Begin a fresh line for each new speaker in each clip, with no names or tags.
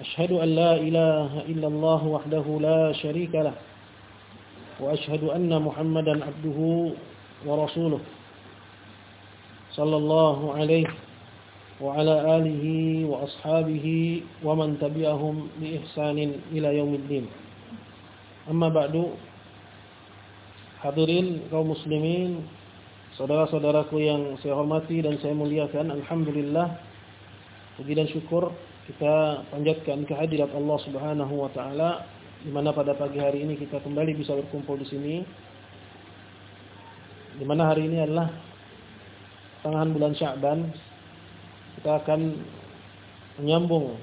أشهد أن لا إله إلا الله وحده لا شريك له وأشهد أن محمدا عبده ورسوله صلى الله عليه وعلى آله وأصحابه ومن تبعهم بإحسان إلى يوم الدين. أما بعد hadirin kaum muslimin saudara-saudaraku yang saya hormati dan saya muliakan alhamdulillah puji dan syukur kita panjatkan kehadirat Allah Subhanahu wa taala di mana pada pagi hari ini kita kembali bisa berkumpul di sini. Di mana hari ini adalah tengahan bulan Sya'ban. Kita akan menyambung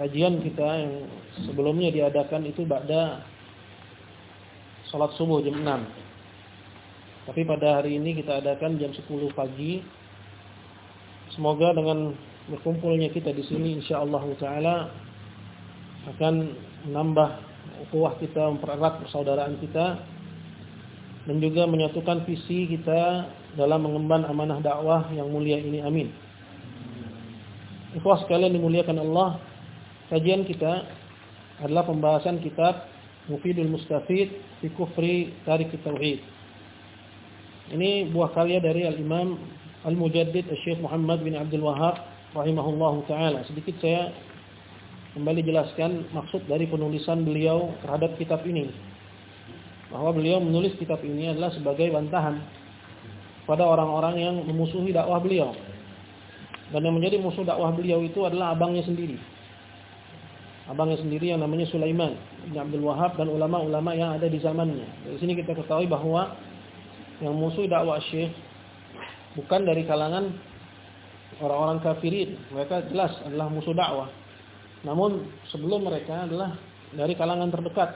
kajian kita yang sebelumnya diadakan itu pada salat subuh jam 6. Tapi pada hari ini kita adakan jam 10 pagi. Semoga dengan berkumpulnya kita di sini insyaallah taala akan menambah ukhuwah kita, mempererat persaudaraan kita dan juga menyatukan visi kita dalam mengemban amanah dakwah yang mulia ini. Amin. Ikhwah sekalian dimuliakan Allah, kajian kita adalah pembahasan kitab Mufidul Mustafid fi Kufri Tarik Tauhid. Ini buah karya dari Al-Imam Al-Mujaddid Syekh Muhammad bin Abdul Wahab rahimahullahu taala. Sedikit saya kembali jelaskan maksud dari penulisan beliau terhadap kitab ini. Bahwa beliau menulis kitab ini adalah sebagai bantahan pada orang-orang yang memusuhi dakwah beliau. Dan yang menjadi musuh dakwah beliau itu adalah abangnya sendiri abangnya sendiri yang namanya Sulaiman bin Abdul Wahab dan ulama-ulama yang ada di zamannya. Dari sini kita ketahui bahwa yang musuh dakwah Syekh bukan dari kalangan orang-orang kafirin. Mereka jelas adalah musuh dakwah. Namun sebelum mereka adalah dari kalangan terdekat.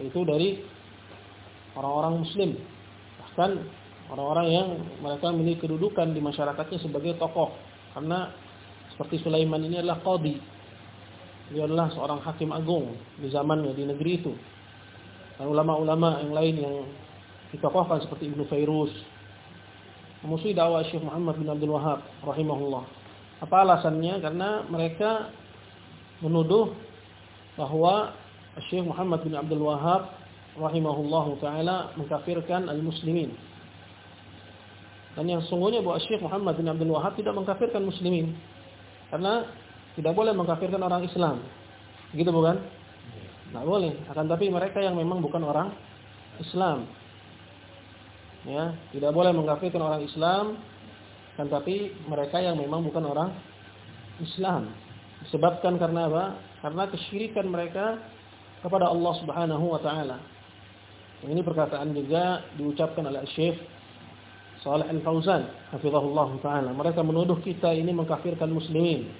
Yaitu dari orang-orang muslim. Bahkan orang-orang yang mereka memiliki kedudukan di masyarakatnya sebagai tokoh. Karena seperti Sulaiman ini adalah qadi dia adalah seorang hakim agung di zamannya di negeri itu. Dan ulama-ulama yang lain yang ditokohkan seperti Ibnu Fairuz memusuhi dakwah Syekh Muhammad bin Abdul Wahab rahimahullah. Apa alasannya? Karena mereka menuduh bahwa Syekh Muhammad bin Abdul Wahab rahimahullahu taala mengkafirkan al-muslimin. Dan yang sungguhnya bahwa Syekh Muhammad bin Abdul Wahab tidak mengkafirkan muslimin. Karena tidak boleh mengkafirkan orang Islam. Gitu bukan? Tidak boleh. Akan tapi mereka yang memang bukan orang Islam. Ya, tidak boleh mengkafirkan orang Islam. Akan tapi mereka yang memang bukan orang Islam. Disebabkan karena apa? Karena kesyirikan mereka kepada Allah Subhanahu wa taala. Ini perkataan juga diucapkan oleh Syekh Saleh Al-Fauzan hafizahullah taala. Mereka menuduh kita ini mengkafirkan muslimin.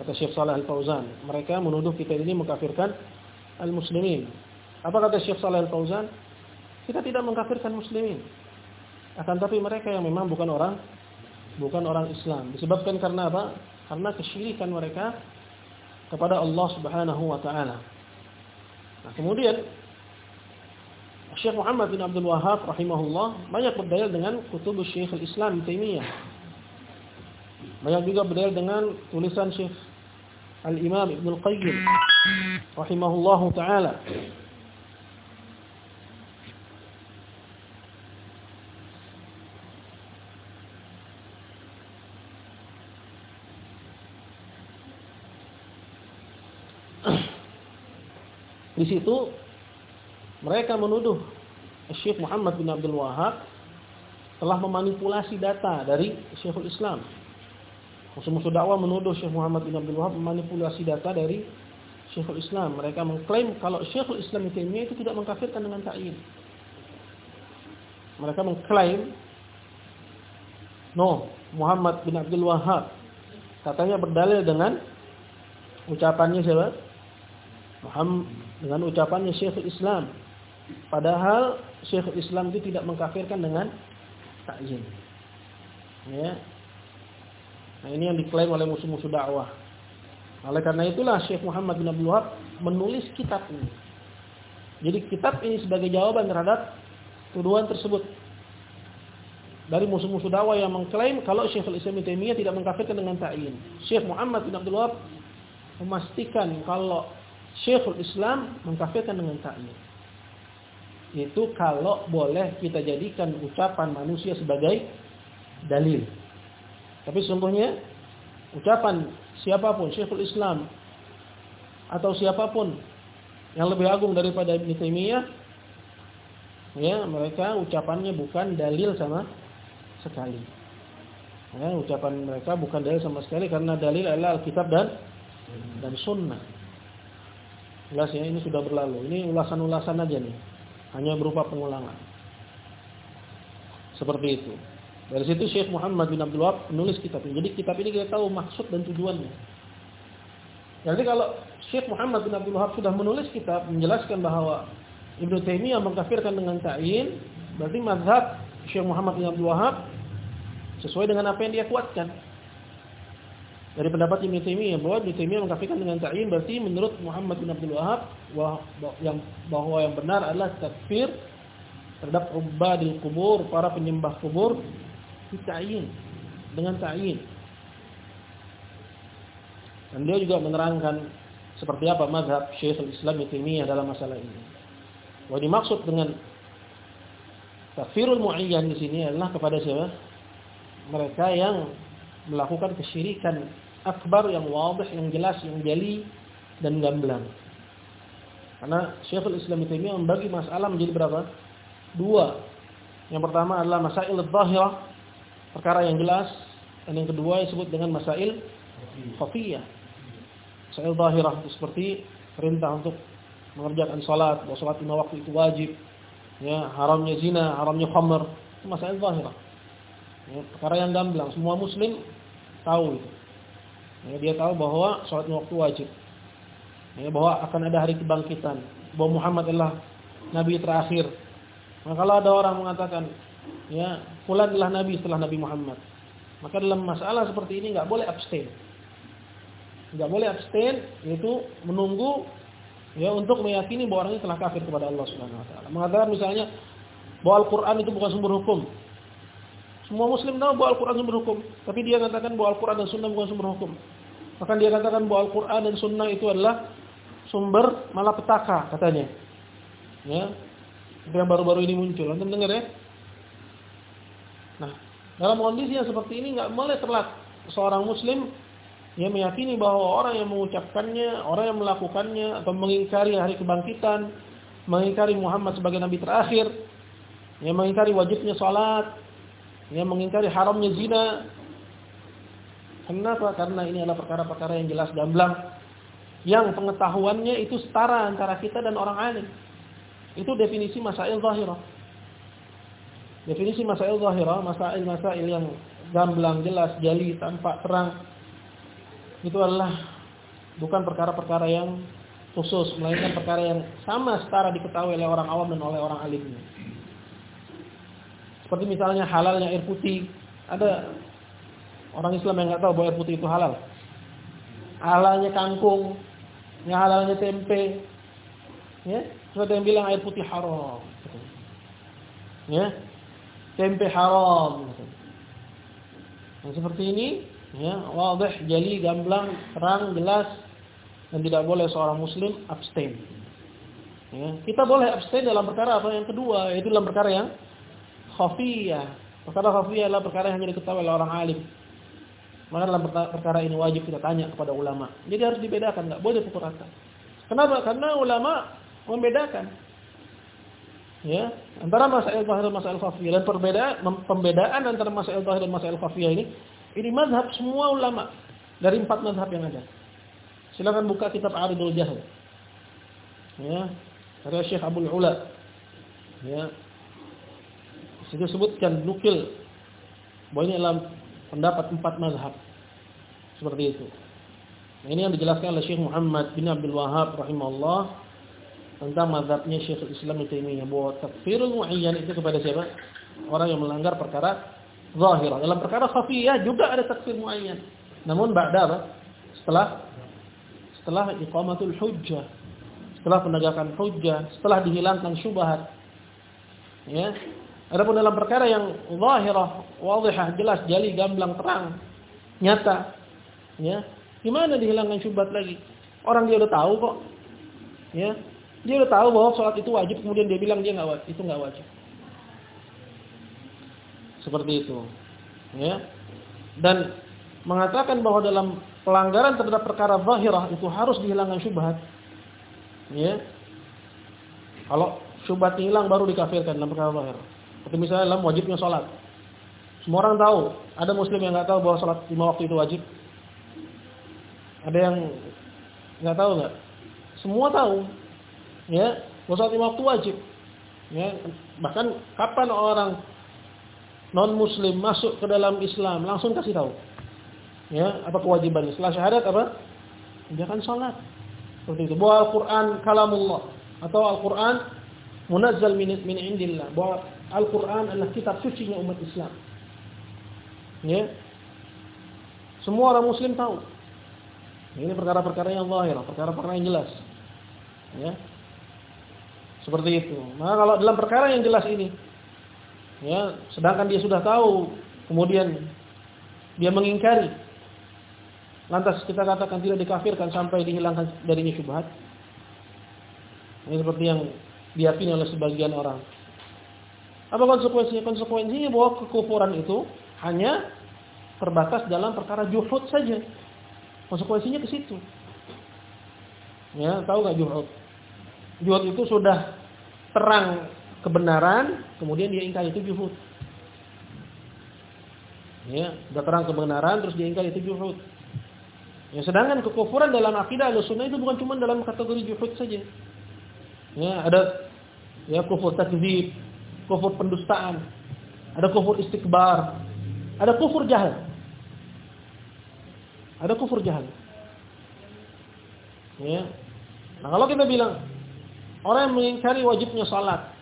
Kata Syekh Saleh Al-Fauzan, mereka menuduh kita ini mengkafirkan al-muslimin. Apa kata Syekh Saleh Al-Fauzan? Kita tidak mengkafirkan muslimin. Akan tapi mereka yang memang bukan orang bukan orang Islam. Disebabkan karena apa? Karena kesyirikan mereka kepada Allah Subhanahu wa taala. Nah, kemudian Syekh Muhammad bin Abdul Wahab rahimahullah banyak berdalil dengan kutub Syekh Al-Islam Taimiyah banyak juga berdalil dengan tulisan Syekh Al-Imam Ibn Al-Qayyim rahimahullahu taala. Di situ mereka menuduh Syekh Muhammad bin Abdul Wahab telah memanipulasi data dari Syekhul Islam Musuh-musuh dakwah menuduh Syekh Muhammad bin Abdul Wahab memanipulasi data dari Syekhul Islam. Mereka mengklaim kalau Syekhul Islam Taimiyah itu tidak mengkafirkan dengan ta'yin. Mereka mengklaim no, Muhammad bin Abdul Wahab katanya berdalil dengan ucapannya siapa? Muhammad dengan ucapannya Syekhul Islam. Padahal Syekhul Islam itu tidak mengkafirkan dengan takyin. Ya. Nah, ini yang diklaim oleh musuh-musuh dakwah. Oleh karena itulah Syekh Muhammad bin Abdul Wahab menulis kitab ini. Jadi kitab ini sebagai jawaban terhadap tuduhan tersebut. Dari musuh-musuh dakwah yang mengklaim kalau Syekhul Islam Taimiyah tidak mengkafirkan dengan ta'yin. Syekh Muhammad bin Abdul Wahab memastikan kalau Syekhul Islam mengkafirkan dengan ta'yin. Itu kalau boleh kita jadikan ucapan manusia sebagai dalil. Tapi sesungguhnya ucapan siapa pun Syekhul Islam atau siapa pun yang lebih agung daripada Ibn Taimiyah ya mereka ucapannya bukan dalil sama sekali. Ya, ucapan mereka bukan dalil sama sekali karena dalil adalah Alkitab dan dan Sunnah. Jelas ya, ini sudah berlalu. Ini ulasan-ulasan aja nih. Hanya berupa pengulangan. Seperti itu. Dari situ Syekh Muhammad bin Abdul Wahab menulis kitab ini. Jadi kitab ini kita tahu maksud dan tujuannya. Jadi kalau Syekh Muhammad bin Abdul Wahab sudah menulis kitab menjelaskan bahwa Ibnu Taimiyah mengkafirkan dengan ta'yin, berarti mazhab Syekh Muhammad bin Abdul Wahab sesuai dengan apa yang dia kuatkan. Dari pendapat Ibnu Taimiyah bahwa Ibnu Taimiyah mengkafirkan dengan ta'yin berarti menurut Muhammad bin Abdul Wahab yang bahwa yang benar adalah takfir terhadap ubadil kubur, para penyembah kubur ta'yin dengan ta'yin. Dan dia juga menerangkan seperti apa mazhab Syekhul Islam Ibnu Taimiyah dalam masalah ini. Bahwa dimaksud dengan takfirul muayyan di sini adalah kepada siapa? Mereka yang melakukan kesyirikan akbar yang wadih, yang jelas, yang jeli dan gamblang. Karena Syekhul Islam Taimiyah membagi masalah menjadi berapa? Dua. Yang pertama adalah masail zahirah, perkara yang jelas, dan yang kedua disebut dengan masail khafiyah. Masail zahirah seperti perintah untuk mengerjakan salat, bahwa salat lima waktu itu wajib, ya, haramnya zina, haramnya khamr, itu masail zahirah. Perkara yang gamblang, semua muslim tahu itu. Ya, dia tahu bahwa sholat waktu wajib. Ya, bahwa akan ada hari kebangkitan. Bahwa Muhammad adalah Nabi terakhir. Maka kalau ada orang mengatakan, ya, Fulan adalah Nabi setelah Nabi Muhammad. Maka dalam masalah seperti ini nggak boleh abstain. Nggak boleh abstain, yaitu menunggu ya untuk meyakini bahwa orang ini telah kafir kepada Allah Subhanahu Wa Taala. Mengatakan misalnya bahwa Al-Quran itu bukan sumber hukum. Semua muslim tahu bahwa Al-Quran sumber hukum. Tapi dia katakan bahwa Al-Quran dan Sunnah bukan sumber hukum. Bahkan dia katakan bahwa Al-Quran dan Sunnah itu adalah sumber malapetaka katanya. Ya. Yang baru-baru ini muncul. Anda dengar ya? Nah, dalam kondisi yang seperti ini nggak boleh terlak seorang muslim yang meyakini bahwa orang yang mengucapkannya, orang yang melakukannya atau mengingkari hari kebangkitan, mengingkari Muhammad sebagai nabi terakhir, yang mengingkari wajibnya salat, yang mengingkari haramnya zina. Kenapa? Karena ini adalah perkara-perkara yang jelas gamblang. Yang pengetahuannya itu setara antara kita dan orang alim. Itu definisi masail zahirah. Definisi masail zahirah, masail-masail yang gamblang, jelas, jali, tampak, terang. Itu adalah bukan perkara-perkara yang khusus, melainkan perkara yang sama setara diketahui oleh orang awam dan oleh orang alimnya. Seperti misalnya halalnya air putih. Ada orang Islam yang nggak tahu bahwa air putih itu halal. Halalnya kangkung, ya halalnya tempe. Ya, ada yang bilang air putih haram. Ya. Tempe haram. Yang seperti ini, ya, wadih, jali, gamblang, terang, jelas dan tidak boleh seorang muslim abstain. Ya, kita boleh abstain dalam perkara apa yang kedua, yaitu dalam perkara yang khafiyah. Perkara khafiyah adalah perkara yang hanya diketahui oleh orang alim. Maka dalam perkara ini wajib kita tanya kepada ulama. Jadi harus dibedakan, nggak boleh pukul rata. Kenapa? Karena ulama membedakan. Ya, antara masail zahir dan masail khafiyah dan perbedaan pembedaan antara masail zahir dan masail khafiyah ini ini mazhab semua ulama dari empat mazhab yang ada. Silakan buka kitab Aridul Jahl. Ya, dari Syekh Abdul Ula. Ya, itu sebutkan nukil bahwa ini adalah pendapat empat mazhab. Seperti itu. Nah, ini yang dijelaskan oleh Syekh Muhammad bin Abdul Wahab rahimahullah tentang mazhabnya Syekh Islam Taimiyah bahwa takfirul muayyan itu kepada siapa? Orang yang melanggar perkara zahirah. Dalam perkara khafiyah juga ada takfir muayyan. Namun ba'da apa? Setelah setelah iqamatul hujjah, setelah penegakan hujjah, setelah dihilangkan syubhat. Ya. Adapun dalam perkara yang zahirah, wadhihah, jelas, jali, gamblang, terang, nyata, ya. Gimana dihilangkan syubhat lagi? Orang dia udah tahu kok. Ya. Dia udah tahu bahwa sholat itu wajib, kemudian dia bilang dia nggak itu nggak wajib. Seperti itu. Ya. Dan mengatakan bahwa dalam pelanggaran terhadap perkara zahirah itu harus dihilangkan syubhat. Ya. Kalau syubhat hilang baru dikafirkan dalam perkara zahir. Seperti misalnya dalam wajibnya sholat. Semua orang tahu, ada muslim yang nggak tahu bahwa sholat lima waktu itu wajib. Ada yang nggak tahu nggak? Semua tahu, ya, bahwa sholat lima waktu wajib. Ya, bahkan kapan orang non muslim masuk ke dalam Islam langsung kasih tahu. Ya, apa kewajibannya? Setelah syahadat apa? Jangan sholat. Seperti itu. Bahwa Al-Quran kalamullah atau Al-Quran munazzal min, min indillah. Bahwa Al-Quran adalah kitab suci umat Islam. Ya. Semua orang muslim tahu. Ini perkara-perkara yang zahir, perkara-perkara yang jelas. Ya. Seperti itu. Nah, kalau dalam perkara yang jelas ini, ya, sedangkan dia sudah tahu, kemudian dia mengingkari, lantas kita katakan tidak dikafirkan sampai dihilangkan darinya syubhat. Ini seperti yang diyakini oleh sebagian orang. Apa konsekuensinya? Konsekuensinya bahwa kekufuran itu hanya terbatas dalam perkara juhud saja. Konsekuensinya ke situ. Ya, tahu nggak juhud? Juhud itu sudah terang kebenaran, kemudian dia ingkar itu juhud. Ya, sudah terang kebenaran terus dia ingkar itu juhud. Ya, sedangkan kekufuran dalam akidah Ahlussunnah itu bukan cuma dalam kategori juhud saja. Ya, ada ya kufur takdzib, kufur pendustaan, ada kufur istikbar, ada kufur jahil. Ada kufur jahil. Ya. Nah, kalau kita bilang orang yang mengingkari wajibnya salat,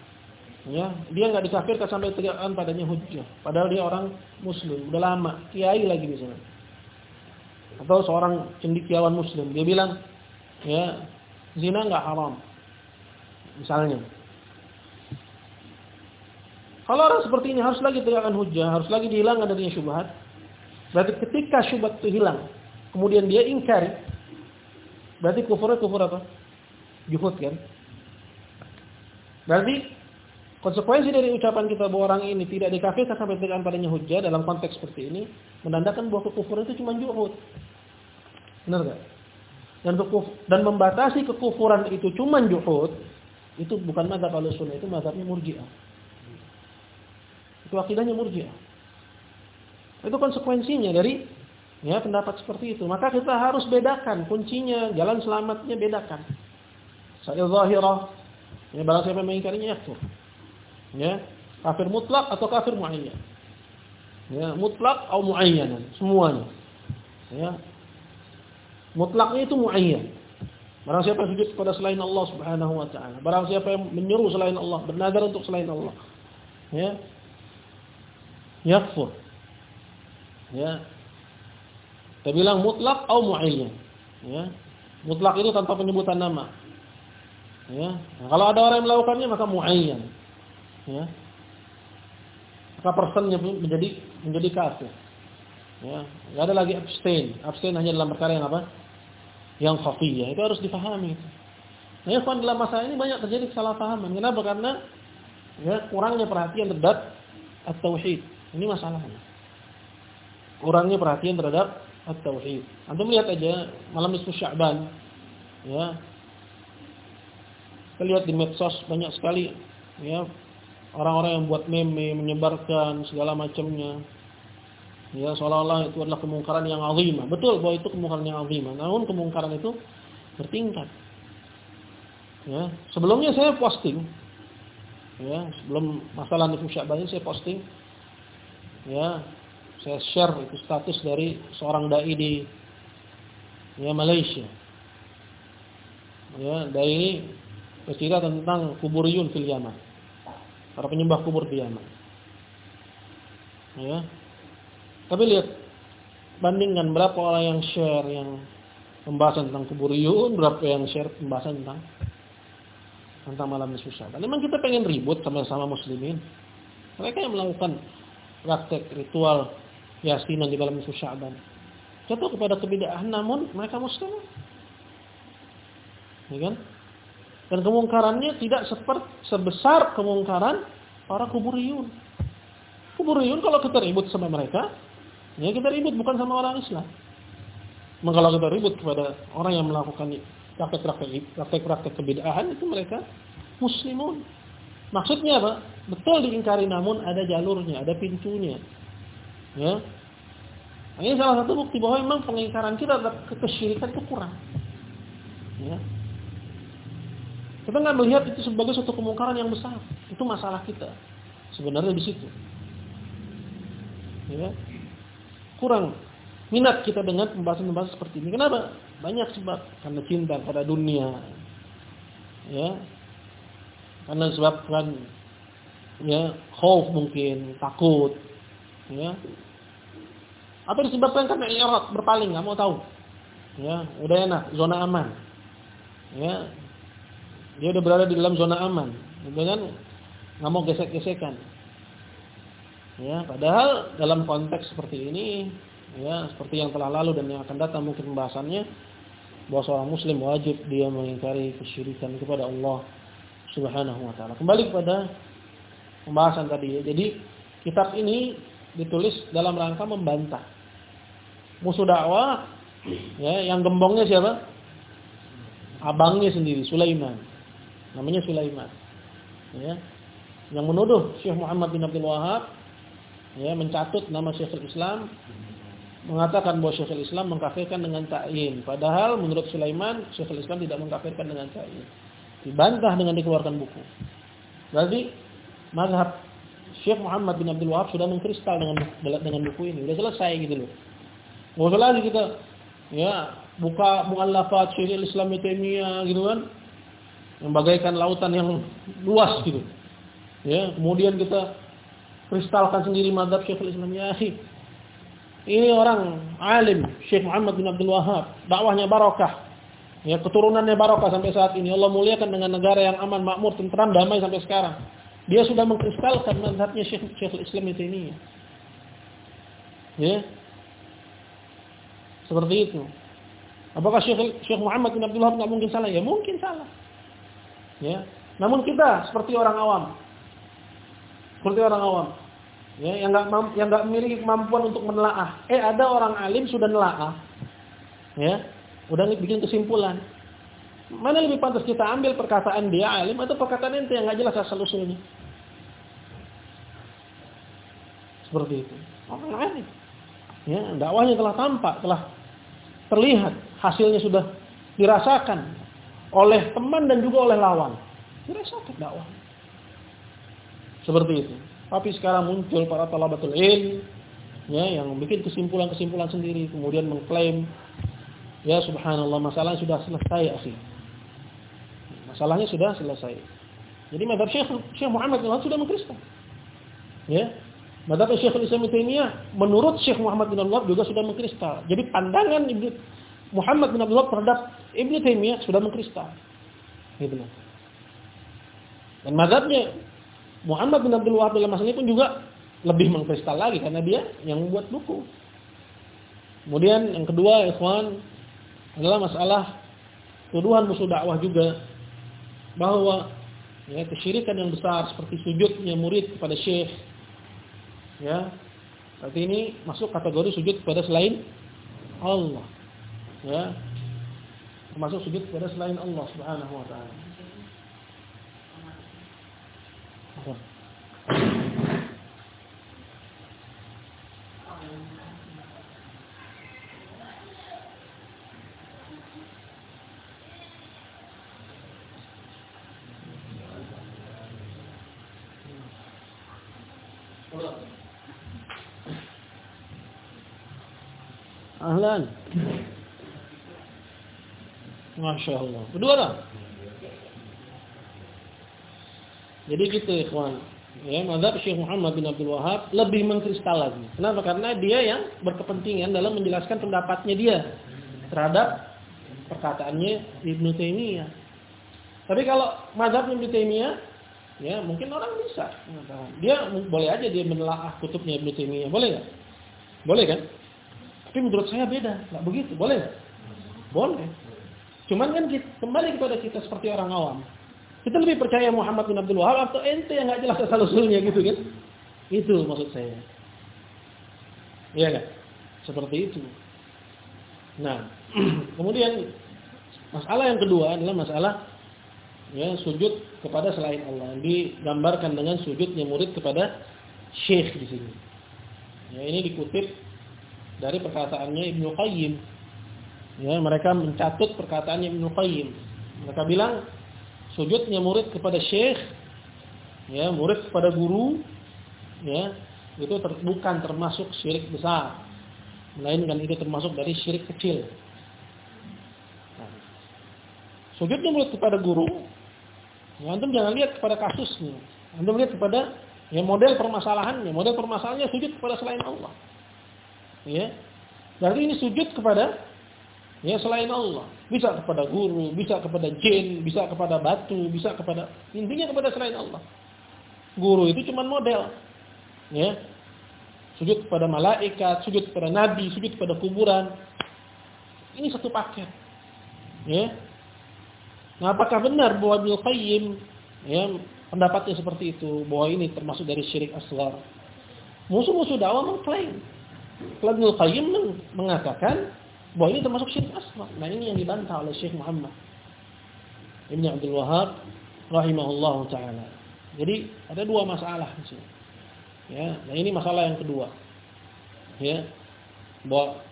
ya, dia nggak dikafirkan sampai tegakkan padanya hujjah. Padahal dia orang muslim, udah lama, kiai lagi misalnya. Atau seorang cendikiawan muslim, dia bilang, ya, zina nggak haram. Misalnya. Kalau orang seperti ini harus lagi tegakkan hujjah, harus lagi dihilangkan dari syubhat. Berarti ketika syubhat itu hilang, kemudian dia ingkari, berarti kufurnya kufur apa? Juhud kan? Berarti konsekuensi dari ucapan kita bahwa orang ini tidak dikafirkan sampai dengan padanya hujah dalam konteks seperti ini menandakan bahwa kekufuran itu cuma juhud. Benar gak? Dan dan membatasi kekufuran itu cuma juhud itu bukan mazhab Ahlussunnah, itu mazhabnya Murji'ah. Itu akidahnya Murji'ah. Itu konsekuensinya dari Ya, pendapat seperti itu. Maka kita harus bedakan kuncinya, jalan selamatnya bedakan. Saya zahirah, ya barang siapa mengingkarinya kafir. Ya, kafir mutlak atau kafir muayyan. Ya, mutlak atau muayyanan, semuanya. Ya. Mutlaknya itu muayyan. Barang siapa sujud kepada selain Allah Subhanahu wa taala, barang siapa yang menyeru selain Allah, bernadar untuk selain Allah, ya. Yakfur. Ya, kita bilang mutlak atau muayyan. Ya. Mutlak itu tanpa penyebutan nama. Ya. Nah, kalau ada orang yang melakukannya maka muayyan. Ya. Maka personnya menjadi menjadi kafir. Ya, enggak ada lagi abstain. Abstain hanya dalam perkara yang apa? Yang khafiyah. Itu harus difahami. Nah, ya, dalam masalah ini banyak terjadi kesalahpahaman. Kenapa? Karena ya kurangnya perhatian terhadap at-tauhid. Ini masalahnya. Kurangnya perhatian terhadap at-tauhid. Anda lihat aja malam nisfu Sya'ban ya. Kita lihat di medsos banyak sekali ya orang-orang yang buat meme, menyebarkan segala macamnya. Ya, seolah-olah itu adalah kemungkaran yang azimah. Betul bahwa itu kemungkaran yang azimah. Namun kemungkaran itu bertingkat. Ya, sebelumnya saya posting ya, sebelum masalah nisfu ini saya posting ya saya share itu status dari seorang dai di ya Malaysia. Ya, dari bercerita tentang kuburiyun fil Yaman. Para penyembah kubur di. Ya. Tapi lihat bandingkan berapa orang yang share yang pembahasan tentang kuburiyun, berapa yang share pembahasan tentang tentang malam nisfu Sya'ban. Memang kita pengen ribut sama-sama muslimin. Mereka yang melakukan praktek ritual yasinan di malam nisfu Sya'ban. Jatuh kepada kebidahan namun mereka muslim. Ya kan? Dan kemungkarannya tidak seperti sebesar kemungkaran para kuburiyun. Kuburiyun kalau kita ribut sama mereka, ya kita ribut bukan sama orang Islam. Maka kalau kita ribut kepada orang yang melakukan praktek-praktek praktek-praktek kebidahan itu mereka muslimun. Maksudnya apa? Betul diingkari namun ada jalurnya, ada pintunya. Ya. Ini salah satu bukti bahwa memang pengingkaran kita terhadap kesyirikan itu kurang. Ya. Kita nggak melihat itu sebagai suatu kemungkaran yang besar. Itu masalah kita. Sebenarnya di situ. Ya. Kurang minat kita dengan pembahasan-pembahasan seperti ini. Kenapa? Banyak sebab karena cinta pada dunia. Ya. Karena sebabkan ya, khauf mungkin, takut. Ya. Atau disebabkan karena irat berpaling, nggak mau tahu. Ya, udah enak, zona aman. Ya, dia udah berada di dalam zona aman, gitu kan? Nggak mau gesek-gesekan. Ya, padahal dalam konteks seperti ini, ya seperti yang telah lalu dan yang akan datang mungkin pembahasannya, bahwa seorang muslim wajib dia mengingkari kesyirikan kepada Allah Subhanahu wa taala. Kembali kepada pembahasan tadi ya. Jadi kitab ini ditulis dalam rangka membantah musuh dakwah ya yang gembongnya siapa? Abangnya sendiri Sulaiman. Namanya Sulaiman. Ya. Yang menuduh Syekh Muhammad bin Abdul Wahab ya mencatut nama Syekhul Islam mengatakan bahwa Syekhul Islam mengkafirkan dengan ta'yin. Padahal menurut Sulaiman Syekhul Islam tidak mengkafirkan dengan ta'yin. Dibantah dengan dikeluarkan buku. Berarti mazhab Syekh Muhammad bin Abdul Wahab sudah mengkristal dengan dengan buku ini. Sudah selesai gitu loh. Enggak usah lagi kita ya buka muallafat Syekhul Islam Taimiyah gitu kan yang bagaikan lautan yang luas gitu. Ya, kemudian kita kristalkan sendiri madhab Syekhul Islam ya Ini orang alim, Syekh Muhammad bin Abdul Wahab, dakwahnya barokah. Ya, keturunannya barokah sampai saat ini. Allah muliakan dengan negara yang aman, makmur, tentram, damai sampai sekarang. Dia sudah mengkristalkan madhabnya Syekh Syekhul Islam itu ini. Ya. Seperti itu. Apakah Syekh, Syekh Muhammad bin Abdul Wahab nggak mungkin salah? Ya mungkin salah. Ya. Namun kita seperti orang awam. Seperti orang awam. Ya, yang enggak yang enggak memiliki kemampuan untuk menelaah. Eh ada orang alim sudah nelaah. Ya. Udah bikin kesimpulan. Mana lebih pantas kita ambil perkataan dia alim atau perkataan ente yang enggak jelas asal usulnya? Seperti itu. Orang. Ya, dakwahnya telah tampak, telah terlihat, hasilnya sudah dirasakan oleh teman dan juga oleh lawan. Tidak sakit dakwah. Seperti itu. Tapi sekarang muncul para talabatul ilm ya yang bikin kesimpulan-kesimpulan sendiri kemudian mengklaim ya subhanallah masalah sudah selesai akhi. Masalahnya sudah selesai. Jadi madhab Syekh Syekh Muhammad sudah mengkristal. Ya. Madhab Syekh Islam Taimiyah menurut Syekh Muhammad bin Wahab juga sudah mengkristal. Jadi pandangan Ibnu Muhammad bin Abdul terhadap Ibnu Taimiyah sudah mengkristal. Gitu loh. Dan mazhabnya Muhammad bin Abdul Wahab dalam masalah pun juga lebih mengkristal lagi karena dia yang membuat buku. Kemudian yang kedua, ikhwan, adalah masalah tuduhan musuh dakwah juga bahwa ya kesyirikan yang besar seperti sujudnya murid kepada syekh ya. Berarti ini masuk kategori sujud kepada selain Allah. Ya. Termasuk sujud kepada selain Allah Subhanahu wa taala. Ahlan. Masya Allah. Kedua lah. Jadi gitu ikhwan. Ya, mazhab Syekh Muhammad bin Abdul Wahab lebih mengkristal lagi. Kenapa? Karena dia yang berkepentingan dalam menjelaskan pendapatnya dia terhadap perkataannya Ibnu Taimiyah. Tapi kalau mazhab Ibnu Taimiyah, ya mungkin orang bisa Dia boleh aja dia menelaah kutubnya Ibnu Taimiyah, boleh nggak? Boleh kan? Tapi menurut saya beda, nggak begitu, boleh? Boleh. Cuman kan kita, kembali kepada kita seperti orang awam. Kita lebih percaya Muhammad bin Abdul Wahab atau ente yang nggak jelas asal usulnya gitu kan? Itu maksud saya. Iya kan? Seperti itu. Nah, kemudian masalah yang kedua adalah masalah ya sujud kepada selain Allah. Digambarkan dengan sujudnya murid kepada syekh di sini. Ya, ini dikutip dari perkataannya Ibnu Qayyim. Ya, mereka mencatut perkataannya Ibnu Qayyim. Mereka bilang sujudnya murid kepada syekh, ya, murid kepada guru, ya, itu ter, bukan termasuk syirik besar. Melainkan itu termasuk dari syirik kecil. Sujudnya murid kepada guru, ya, antum jangan lihat kepada kasusnya. Antum lihat kepada ya model permasalahannya. Model permasalahannya sujud kepada selain Allah. Ya. Berarti ini sujud kepada Ya selain Allah. Bisa kepada guru, bisa kepada jin, bisa kepada batu, bisa kepada intinya kepada selain Allah. Guru itu cuma model. Ya. Sujud kepada malaikat, sujud kepada nabi, sujud kepada kuburan. Ini satu paket. Ya. Nah, apakah benar bahwa Ibnu Qayyim ya pendapatnya seperti itu bahwa ini termasuk dari syirik asghar? Musuh-musuh dakwah mengklaim. Ibnu Qayyim mengatakan bahwa ini termasuk syirik asghar. Nah, ini yang dibantah oleh Syekh Muhammad Ibn Abdul Wahab rahimahullah taala. Jadi ada dua masalah di sini. Ya, nah ini masalah yang kedua. Ya. Bahwa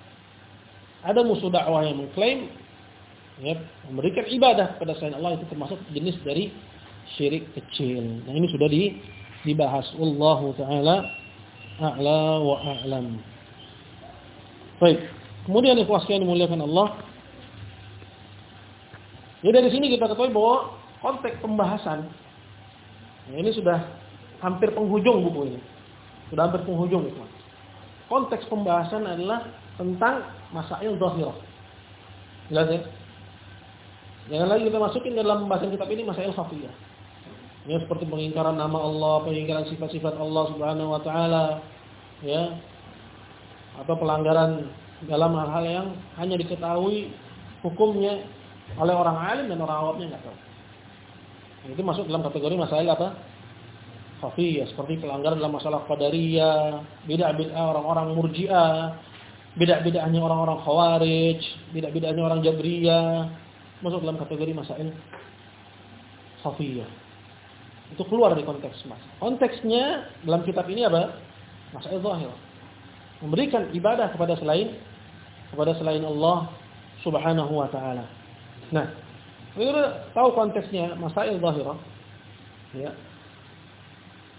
ada musuh dakwah yang mengklaim ya, memberikan ibadah kepada selain Allah itu termasuk jenis dari syirik kecil. Nah, ini sudah di, dibahas wallahu taala a'la wa a'lam. Baik. Kemudian ikhwas yang dimuliakan Allah. Ya dari sini kita ketahui bahwa konteks pembahasan ya ini sudah hampir penghujung buku ini. Sudah hampir penghujung ikhwas. Konteks pembahasan adalah tentang masail zahirah. Jelas ya? Jangan lagi kita masukin dalam pembahasan kitab ini masail khafiyah. Ya seperti pengingkaran nama Allah, pengingkaran sifat-sifat Allah Subhanahu wa taala, ya. Atau pelanggaran dalam hal-hal yang hanya diketahui hukumnya oleh orang alim dan orang awamnya nggak tahu. Itu masuk dalam kategori masalah apa? Khafiyah seperti pelanggaran dalam masalah qadariyah, bid'ah-bid'ah orang-orang murji'ah, bid'ah-bid'ahnya orang-orang khawarij, bid'ah-bid'ahnya orang jabriyah, masuk dalam kategori masalah khafiyah. Itu keluar dari konteks mas. Konteksnya dalam kitab ini apa? Masalah zahir memberikan ibadah kepada selain kepada selain Allah Subhanahu wa taala. Nah, kita tahu konteksnya masail zahirah. Ya.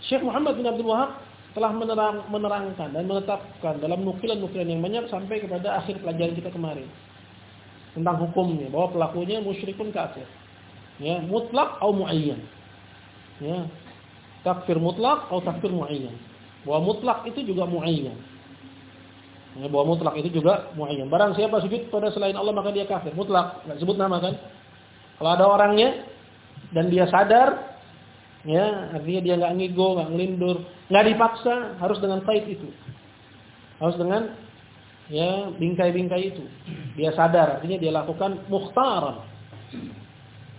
Syekh Muhammad bin Abdul Wahab telah menerang, menerangkan dan menetapkan dalam nukilan-nukilan yang banyak sampai kepada akhir pelajaran kita kemarin tentang hukumnya bahwa pelakunya musyrikun kafir. Ya, mutlak atau muayyan. Ya. Takfir mutlak atau takfir muayyan. Bahwa mutlak itu juga muayyan. Ya, bahwa mutlak itu juga muayyan. Barang siapa sujud pada selain Allah maka dia kafir. Mutlak, enggak sebut nama kan? Kalau ada orangnya dan dia sadar, ya artinya dia nggak ngigo, nggak ngelindur, nggak dipaksa, harus dengan kait itu. Harus dengan ya bingkai-bingkai itu. Dia sadar, artinya dia lakukan mukhtaran.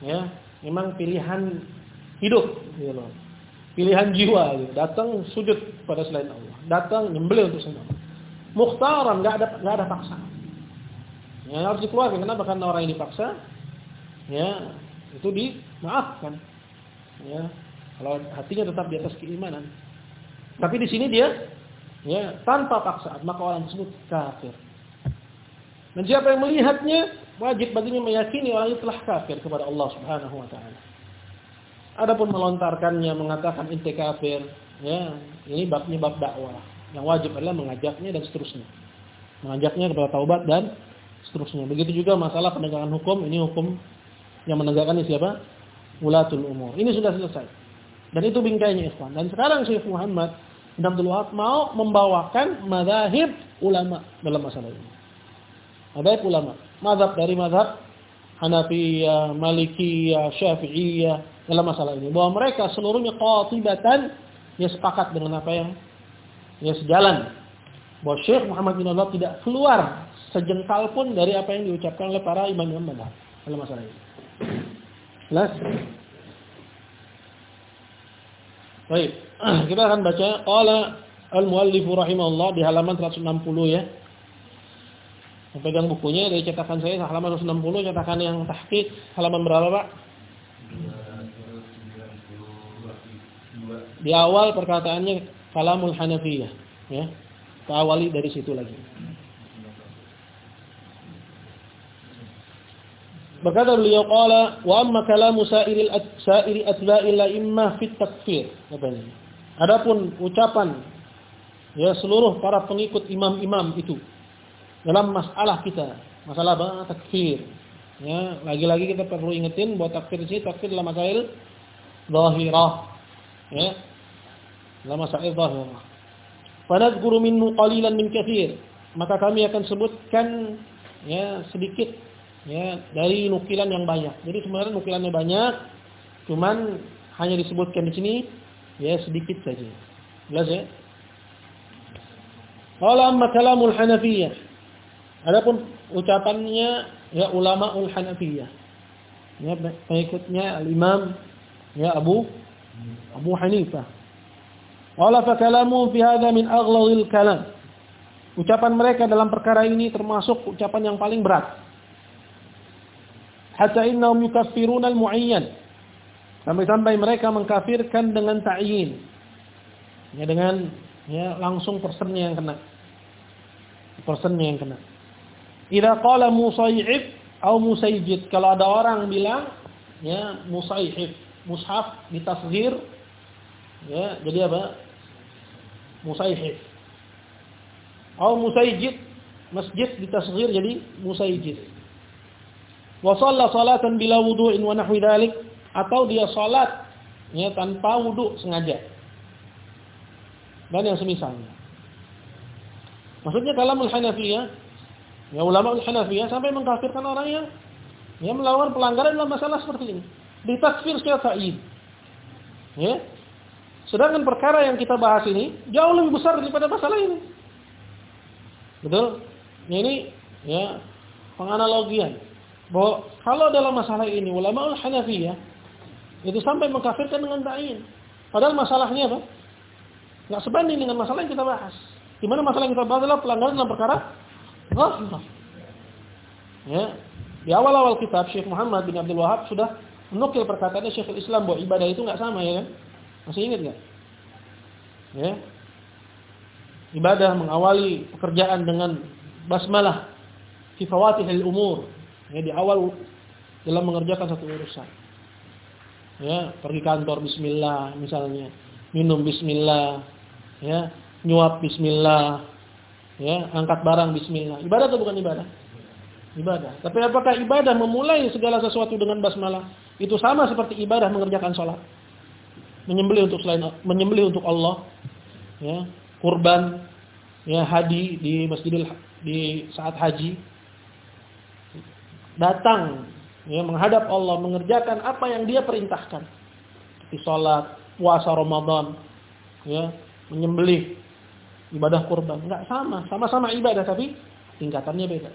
Ya, memang pilihan hidup gitu. Pilihan jiwa gitu. Datang sujud pada selain Allah. Datang nyembelih untuk Allah mukhtaran, nggak ada nggak ada paksa. Ya, harus dikeluarkan. Kenapa? Karena orang yang dipaksa, ya itu dimaafkan. Ya, kalau hatinya tetap di atas keimanan. Tapi di sini dia, ya tanpa paksaan, maka orang tersebut kafir. Dan siapa yang melihatnya, wajib baginya meyakini orang itu telah kafir kepada Allah Subhanahu Wa Taala. Adapun melontarkannya mengatakan inti kafir, ya ini babnya bab dakwah. Yang wajib adalah mengajaknya dan seterusnya. Mengajaknya kepada taubat dan seterusnya. Begitu juga masalah penegakan hukum, ini hukum yang menegakkan ini siapa? Ulatul umur. Ini sudah selesai. Dan itu bingkainya ikhwan. Dan sekarang Syekh Muhammad bin Abdul Wahab mau membawakan madhahib ulama dalam masalah ini. Madhahib ulama. Madhab dari madhab Hanafiyah, Malikiyah, Syafi'iyah dalam masalah ini. Bahwa mereka seluruhnya qatibatan ya sepakat dengan apa yang ya sejalan. Bahwa Syekh Muhammad bin Abdul tidak keluar sejengkal pun dari apa yang diucapkan oleh para imam-imam madhab dalam masalah ini. Jelas? Baik, kita akan baca qala al-muallif rahimahullah di halaman 160 ya. Pegang bukunya dari cetakan saya halaman 160, cetakan yang tahqiq halaman berapa, Pak? Di awal perkataannya kalamul Hanafiyah, ya. Kita awali dari situ lagi. Berkata beliau qala wa amma kalamu sa'iril sa'iri atba'il la'immah fit takfir katanya. Adapun ucapan ya seluruh para pengikut imam-imam itu dalam masalah kita, masalah apa? takfir. Ya, lagi-lagi kita perlu ingetin bahwa takfir ini takfir dalam masail zahirah. Ya. Dalam masail zahirah. Fanadhkuru minhu qalilan min katsir. Maka kami akan sebutkan ya sedikit ya dari nukilan yang banyak. Jadi sebenarnya nukilannya banyak, cuman hanya disebutkan di sini ya sedikit saja. Jelas ya? Qala amma kalamul Hanafiyah. Adapun ucapannya ya ulama ul Hanafiyah. Ya pengikutnya al-Imam ya Abu Abu Hanifah. Qala fa kalamu fi hadha min aghlal kalam. Ucapan mereka dalam perkara ini termasuk ucapan yang paling berat hatta innahum yukaffiruna al-mu'ayyan. Sampai-sampai mereka mengkafirkan dengan ta'yin. Ya dengan ya langsung personnya yang kena. Personnya yang kena. Idza qala musayhib atau musayjid. Kalau ada orang bilang ya musayhib, mushaf ditasghir ya jadi apa? Musayhib. Atau musayjid, masjid ditasghir jadi musayjid wa shalla salatan bila wudu'in wa nahwi dhalik atau dia salat ya tanpa wudu sengaja. Dan yang semisalnya. Maksudnya kalamul Hanafiyah, ya ulama Hanafiyah sampai mengkafirkan orang yang yang melawan pelanggaran dalam masalah seperti ini. Ditakfir secara ta'id. Ya. Sedangkan perkara yang kita bahas ini jauh lebih besar daripada masalah ini. Betul? Ini ya penganalogian bahwa kalau dalam masalah ini ulama Hanafiyah itu sampai mengkafirkan dengan ta'in. Padahal masalahnya apa? Enggak sebanding dengan masalah yang kita bahas. Di mana masalah yang kita bahas adalah pelanggaran dalam perkara ghaflah. Ya. Di awal-awal kitab Syekh Muhammad bin Abdul Wahab sudah menukil perkataannya Syekhul Islam bahwa ibadah itu enggak sama ya kan? Masih ingat enggak? Ya. Ibadah mengawali pekerjaan dengan basmalah fi fawatihil umur Ya, di awal dalam mengerjakan satu urusan. Ya, pergi kantor bismillah misalnya, minum bismillah, ya, nyuap bismillah, ya, angkat barang bismillah. Ibadah atau bukan ibadah? Ibadah. Tapi apakah ibadah memulai segala sesuatu dengan basmalah? Itu sama seperti ibadah mengerjakan sholat. Menyembelih untuk selain menyembelih untuk Allah, ya, kurban, ya, hadi di Masjidil di saat haji, datang ya menghadap Allah mengerjakan apa yang dia perintahkan di salat, puasa Ramadan, ya, menyembelih, ibadah kurban, enggak sama, sama-sama ibadah tapi tingkatannya beda.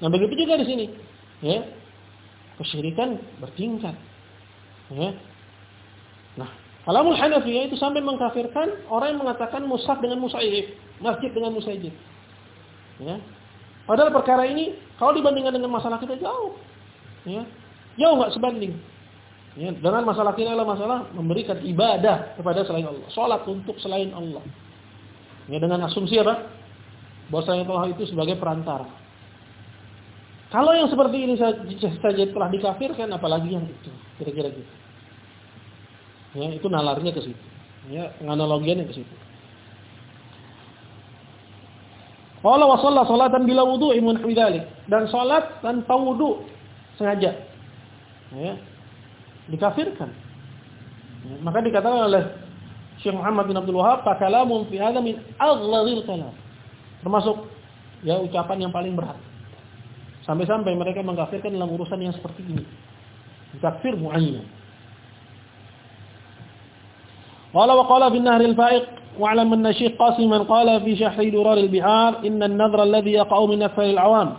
Nah, begitu juga di sini, ya. Kesyirikan bertingkat. Ya. Nah, Alamul Hanafiyah itu sampai mengkafirkan orang yang mengatakan mushaf dengan musayyib, masjid dengan musayyib. Ya. Padahal perkara ini kalau dibandingkan dengan masalah kita jauh. Ya. Jauh nggak sebanding. Ya, dengan masalah kita adalah masalah memberikan ibadah kepada selain Allah. Salat untuk selain Allah. Ya, dengan asumsi apa? Bahwa Allah itu sebagai perantara. Kalau yang seperti ini saja telah dikafirkan, apalagi yang itu, kira-kira gitu. Ya, itu nalarnya ke situ. Ya, analogiannya ke situ. Qala wa shalla salatan bila wudu'in min dan salat tanpa wudu sengaja. Ya. Dikafirkan. Ya. Maka dikatakan oleh Syekh Muhammad bin Abdul Wahab, "Fakalamun fi hadha min aghlazil kalam." Termasuk ya ucapan yang paling berat. Sampai-sampai mereka mengkafirkan dalam urusan yang seperti ini. Takfir muayyan. Wa qala bin nahr al-fa'iq واعلم أن الشيخ قاسما قال في شرح درار البحار إن النذر الذي يقع من أكثر العوام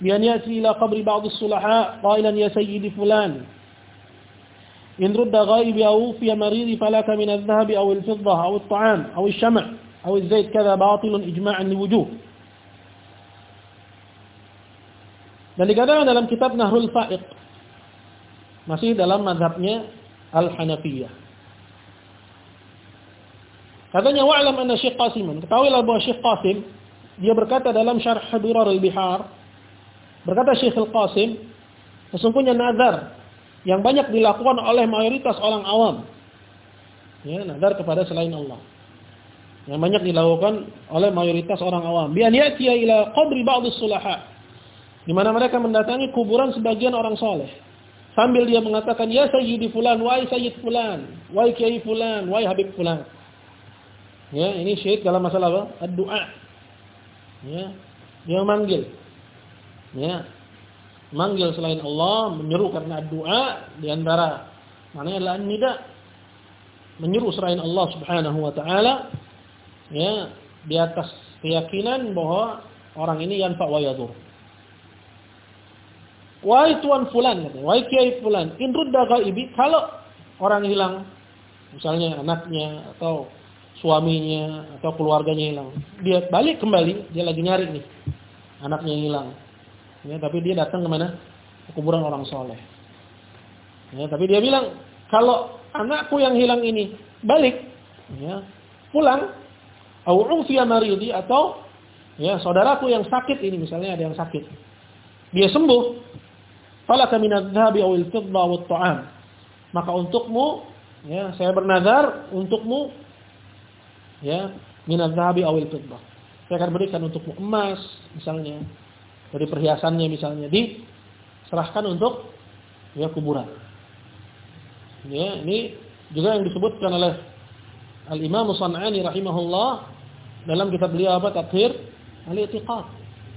بأن يأتي إلى قبر بعض الصلحاء قائلا يا سيدي فلان إن رد غائب أو في مريض فلك من الذهب أو الفضة أو الطعام أو الشمع أو الزيت كذا باطل إجماعا لوجوه Dan dikatakan dalam kitab Nahrul Fa'iq masih dalam madhabnya Al-Hanafiyah. Katanya wa'lam anna Syekh Qasiman. Ketahuilah bahwa Syekh Qasim dia berkata dalam Syarh Durar al-Bihar berkata Syekh Al-Qasim sesungguhnya nazar yang banyak dilakukan oleh mayoritas orang awam. Ya, nazar kepada selain Allah. Yang banyak dilakukan oleh mayoritas orang awam. Bi an ya'tiya ila qabri ba'd sulaha Di mana mereka mendatangi kuburan sebagian orang soleh. Sambil dia mengatakan, Ya Sayyidi Fulan, Wahai Sayyid Fulan, Wahai Kiai Fulan, Wahai Habib Fulan. Ya, ini syirik dalam masalah apa? Doa. Ya, dia memanggil. Ya. Manggil selain Allah, menyeru karena doa di antara mana adalah nida. Menyeru selain Allah Subhanahu wa taala ya, di atas keyakinan bahwa orang ini yanfa wa yadur. Wahai tuan fulan katanya, kiai fulan, in rudda ghaibi, kalau orang hilang misalnya anaknya atau suaminya atau keluarganya hilang. Dia balik kembali, dia lagi nyari nih. Anaknya hilang. Ya, tapi dia datang ke mana? Ke kuburan orang soleh. Ya, tapi dia bilang, kalau anakku yang hilang ini balik, ya, pulang, au ufiya maridi atau ya saudaraku yang sakit ini misalnya ada yang sakit. Dia sembuh. Falaka minadz dhahabi awil ta'am. Maka untukmu ya saya bernazar untukmu ya minat zahabi awil fiddah. Saya akan berikan untukmu emas misalnya dari perhiasannya misalnya diserahkan untuk ya kuburan. Ya, ini juga yang disebutkan oleh Al-Imam San'ani rahimahullah dalam kitab beliau apa Tafsir Al-I'tiqad.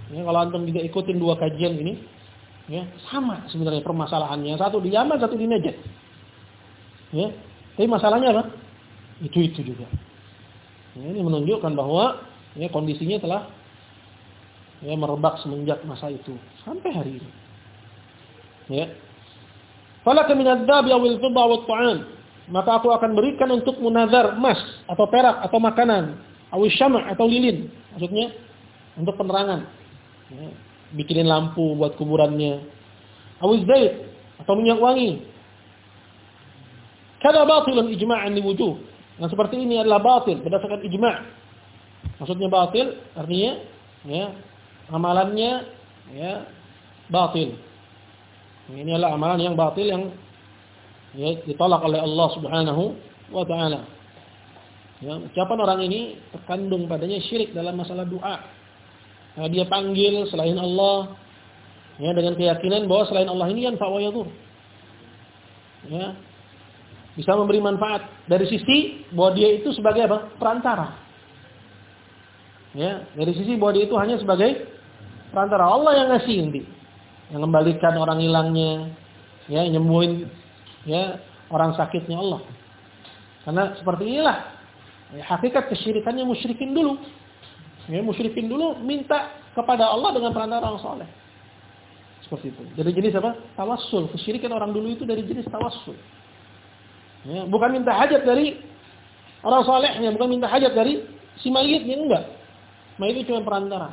Ya, kalau antum juga ikutin dua kajian ini, ya, sama sebenarnya permasalahannya. Satu di Yaman, satu di Najd. Ya. Tapi masalahnya apa? Itu-itu juga. Ini menunjukkan bahwa ya, kondisinya telah ya, merebak semenjak masa itu sampai hari ini. Ya. Falaka min adz-dzabi awil fidda wa ta'am. Maka aku akan berikan untuk munazar emas atau perak atau makanan, awil syama' atau lilin. Maksudnya untuk penerangan. Ya. Bikinin lampu buat kuburannya. Awil zait atau minyak wangi. Kada batilun ijma'an li wujuh. Yang seperti ini adalah batil berdasarkan ijma'. Maksudnya batil artinya ya, amalannya ya batil. Ini adalah amalan yang batil yang ya, ditolak oleh Allah Subhanahu wa taala. Ya, ucapan orang ini terkandung padanya syirik dalam masalah doa. Nah, dia panggil selain Allah ya dengan keyakinan bahwa selain Allah ini yang wa Ya, bisa memberi manfaat dari sisi bahwa dia itu sebagai apa? perantara. Ya, dari sisi bahwa dia itu hanya sebagai perantara. Allah yang ngasih nanti. Yang kembalikan orang hilangnya, ya, nyembuhin ya orang sakitnya Allah. Karena seperti inilah ya, hakikat kesyirikannya musyrikin dulu. Ya, musyrikin dulu minta kepada Allah dengan perantara orang soleh. Seperti itu. Jadi jenis apa? Tawassul. Kesyirikan orang dulu itu dari jenis tawassul. Ya, bukan minta hajat dari orang solehnya, bukan minta hajat dari si mayitnya enggak. Mayit itu cuma perantara.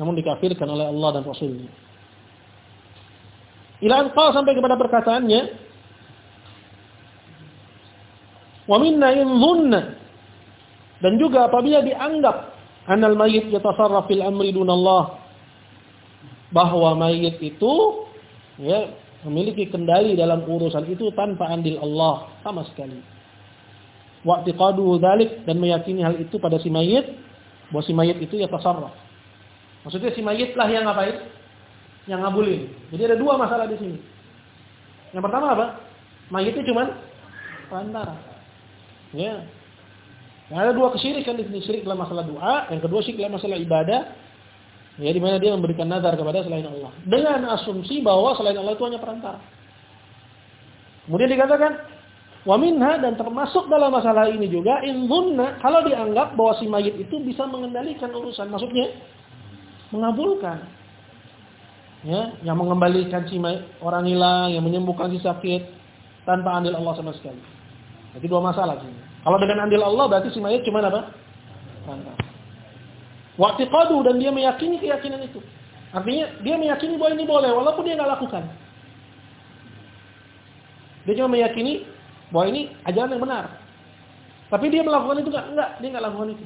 Namun dikafirkan oleh Allah dan Rasulnya. Ila anqal sampai kepada perkataannya, wa minna in dan juga apabila dianggap anal mayit yatasarraf fil amri dunallah bahwa mayit itu ya memiliki kendali dalam urusan itu tanpa andil Allah sama sekali. Wa'tiqadu dzalik dan meyakini hal itu pada si mayit bahwa si mayit itu ya tasarruf. Maksudnya si mayit lah yang ngapain? Yang ngabulin. Jadi ada dua masalah di sini. Yang pertama apa? Mayitnya cuman perantara. Ya. Yang ada dua kesyirikan di sini, syirik dalam masalah doa, yang kedua syirik dalam masalah ibadah. Ya, di mana dia memberikan nazar kepada selain Allah. Dengan asumsi bahwa selain Allah itu hanya perantara. Kemudian dikatakan, wa minha dan termasuk dalam masalah ini juga in kalau dianggap bahwa si mayit itu bisa mengendalikan urusan, maksudnya mengabulkan. Ya, yang mengembalikan si orang hilang, yang menyembuhkan si sakit tanpa andil Allah sama sekali. Jadi dua masalah sini. Kalau dengan andil Allah berarti si mayat cuma apa? Waktu kadu dan dia meyakini keyakinan itu. Artinya dia meyakini bahwa ini boleh walaupun dia nggak lakukan. Dia cuma meyakini bahwa ini ajaran yang benar. Tapi dia melakukan itu enggak, enggak, dia enggak lakukan itu.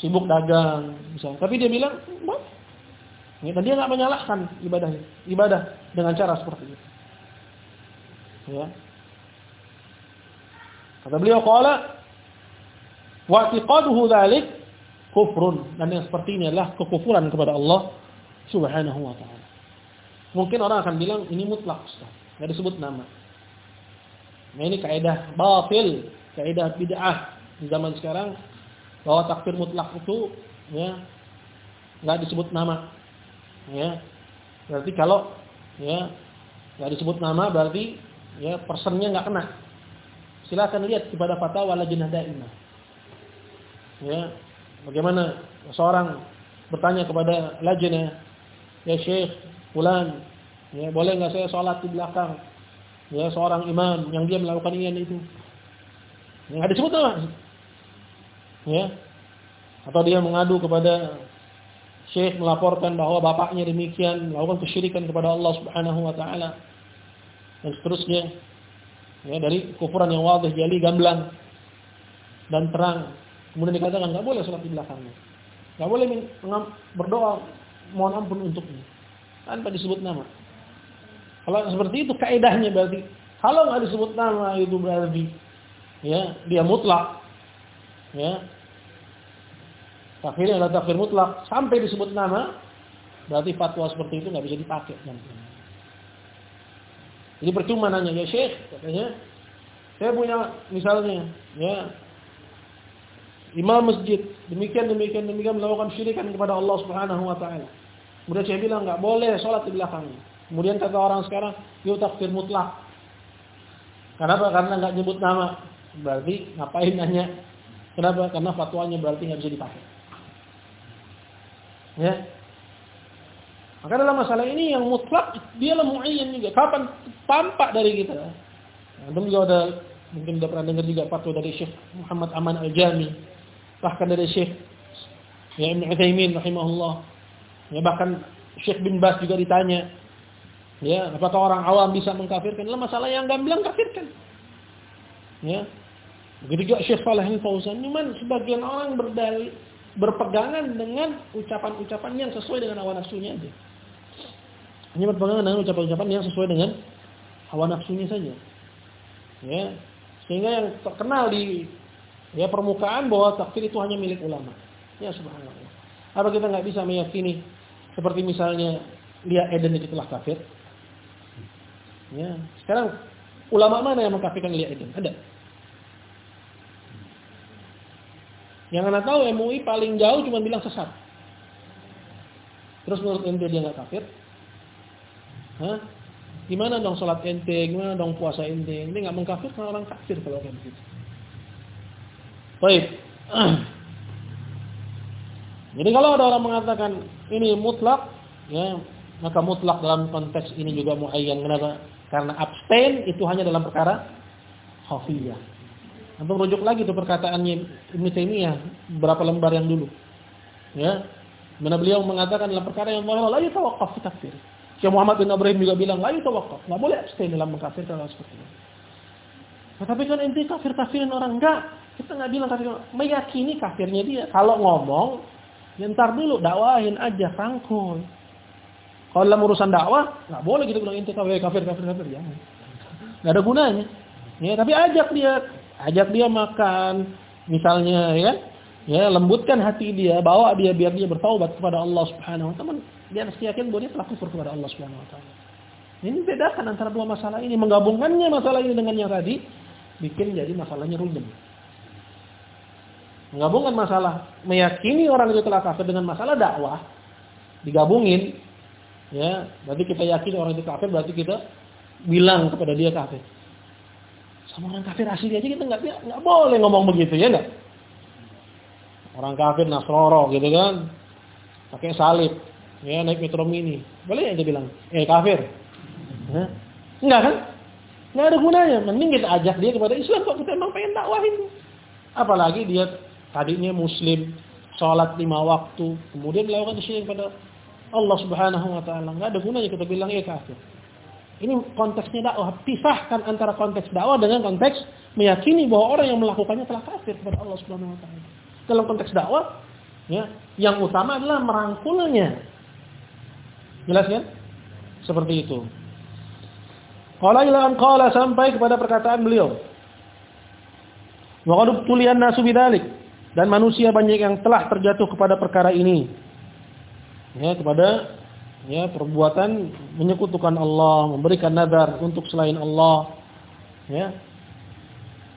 Sibuk dagang misalnya. Tapi dia bilang, boleh. Ya, dan dia nggak menyalahkan ibadahnya, ibadah dengan cara seperti itu. Ya. Kata beliau qala wa i'tiqaduhu dzalik kufrun. Dan yang seperti ini adalah kekufuran kepada Allah Subhanahu wa taala. Mungkin orang akan bilang ini mutlak Ustaz, enggak disebut nama. Nah ini kaidah batil, kaidah bid'ah. Di zaman sekarang bahwa takfir mutlak itu ya enggak disebut nama. Ya berarti kalau ya nggak disebut nama berarti ya personnya nggak kena. Silakan lihat kepada fatwa lajnah daimah. Ya bagaimana seorang bertanya kepada lajnah ya Syekh fulan ya boleh nggak saya sholat di belakang? Ya seorang imam yang dia melakukan ini dan itu. Nggak disebut nama. Ya. Atau dia mengadu kepada Syekh melaporkan bahwa bapaknya demikian melakukan kesyirikan kepada Allah Subhanahu wa taala. Dan seterusnya. Ya dari kufuran yang wadih jali gamblang dan terang kemudian dikatakan nggak boleh sholat di belakangnya. Nggak boleh berdoa mohon ampun untuknya. Tanpa disebut nama. Kalau seperti itu kaidahnya berarti kalau nggak disebut nama itu berarti ya dia mutlak. Ya. Takfirnya adalah takfir mutlak. Sampai disebut nama, berarti fatwa seperti itu nggak bisa dipakai Jadi percuma nanya ya Syekh, katanya, saya punya misalnya, ya imam masjid demikian demikian demikian melakukan syirikan kepada Allah Subhanahu wa taala. Kemudian saya bilang nggak boleh sholat di belakangnya. Kemudian kata orang sekarang, yuk takfir mutlak. Kenapa? Karena nggak nyebut nama. Berarti ngapain nanya? Kenapa? Karena fatwanya berarti nggak bisa dipakai. Ya. Maka dalam masalah ini yang mutlak dia lah muayyan juga. Kapan tampak dari kita? Antum juga ada mungkin sudah pernah dengar juga fatwa dari Syekh Muhammad Aman Al-Jami. Bahkan dari Syekh ya Ibn Utsaimin rahimahullah. Ya bahkan Syekh bin Bas juga ditanya, ya, apakah orang awam bisa mengkafirkan? Dalam masalah yang gamblang kafirkan. Ya. Begitu juga Syekh Saleh Al-Fauzan, cuman sebagian orang berdalil berpegangan dengan ucapan-ucapan yang sesuai dengan hawa nafsunya aja. Hanya berpegangan dengan ucapan-ucapan yang sesuai dengan hawa nafsunya saja. Ya. Sehingga yang terkenal di ya permukaan bahwa takfir itu hanya milik ulama. Ya subhanallah. Apa kita nggak bisa meyakini seperti misalnya Lia Eden itu telah kafir? Ya. Sekarang ulama mana yang mengkafirkan Lia Eden? Ada? Yang anda tahu MUI paling jauh cuma bilang sesat. Terus menurut ente dia nggak kafir? Hah? Gimana dong sholat ente? Gimana dong puasa ente? Ente nggak mengkafirkan orang kafir kalau kayak begitu. Baik. Jadi kalau ada orang mengatakan ini mutlak, ya maka mutlak dalam konteks ini juga muayyan. Kenapa? Karena abstain itu hanya dalam perkara khafiyah. Antum rujuk lagi tuh perkataannya Ibnu Taimiyah berapa lembar yang dulu. Ya. Mana beliau mengatakan dalam perkara yang zahir la yatawaqqaf fi takfir. Syekh Muhammad bin Ibrahim juga bilang la yatawaqqaf, enggak boleh abstain dalam mengkafirkan orang seperti itu. Nah, tapi kan inti kafir-kafirin orang enggak. Kita enggak bilang kafir, meyakini kafirnya dia. Kalau ngomong, ya ntar dulu dakwahin aja rangkul. Kalau dalam urusan dakwah, enggak boleh gitu bilang inti kafir kafir kafir kafir ya. Enggak ada gunanya. Ya, tapi ajak dia ajak dia makan misalnya ya Ya, lembutkan hati dia, bawa dia biar dia bertaubat kepada Allah Subhanahu wa taala. Dia harus yakin bahwa dia telah kufur kepada Allah Subhanahu wa taala. Ini bedakan antara dua masalah ini, menggabungkannya masalah ini dengan yang tadi bikin jadi masalahnya rumit. Menggabungkan masalah meyakini orang itu telah kafir dengan masalah dakwah digabungin ya, berarti kita yakin orang itu kafir berarti kita bilang kepada dia kafir. Sama orang kafir asli aja kita nggak nggak boleh ngomong begitu ya enggak? Orang kafir Nasroro gitu kan. Pakai salib. Ya naik metro mini. Boleh aja bilang, "Eh kafir." Hah? Enggak kan? Enggak ada gunanya. Mending kita ajak dia kepada Islam kok kita emang pengen dakwahin. Apalagi dia tadinya muslim, sholat lima waktu, kemudian melakukan syirik pada Allah Subhanahu wa taala. Enggak ada gunanya kita bilang eh kafir. Ini konteksnya dakwah. Pisahkan antara konteks dakwah dengan konteks meyakini bahwa orang yang melakukannya telah kafir kepada Allah Subhanahu wa taala dalam konteks dakwah, ya, yang utama adalah merangkulnya. Jelas kan? Seperti itu. Qala ila qala sampai kepada perkataan beliau. Wa qad tulian nasu bidzalik dan manusia banyak yang telah terjatuh kepada perkara ini. Ya, kepada ya perbuatan menyekutukan Allah, memberikan nadar untuk selain Allah. Ya,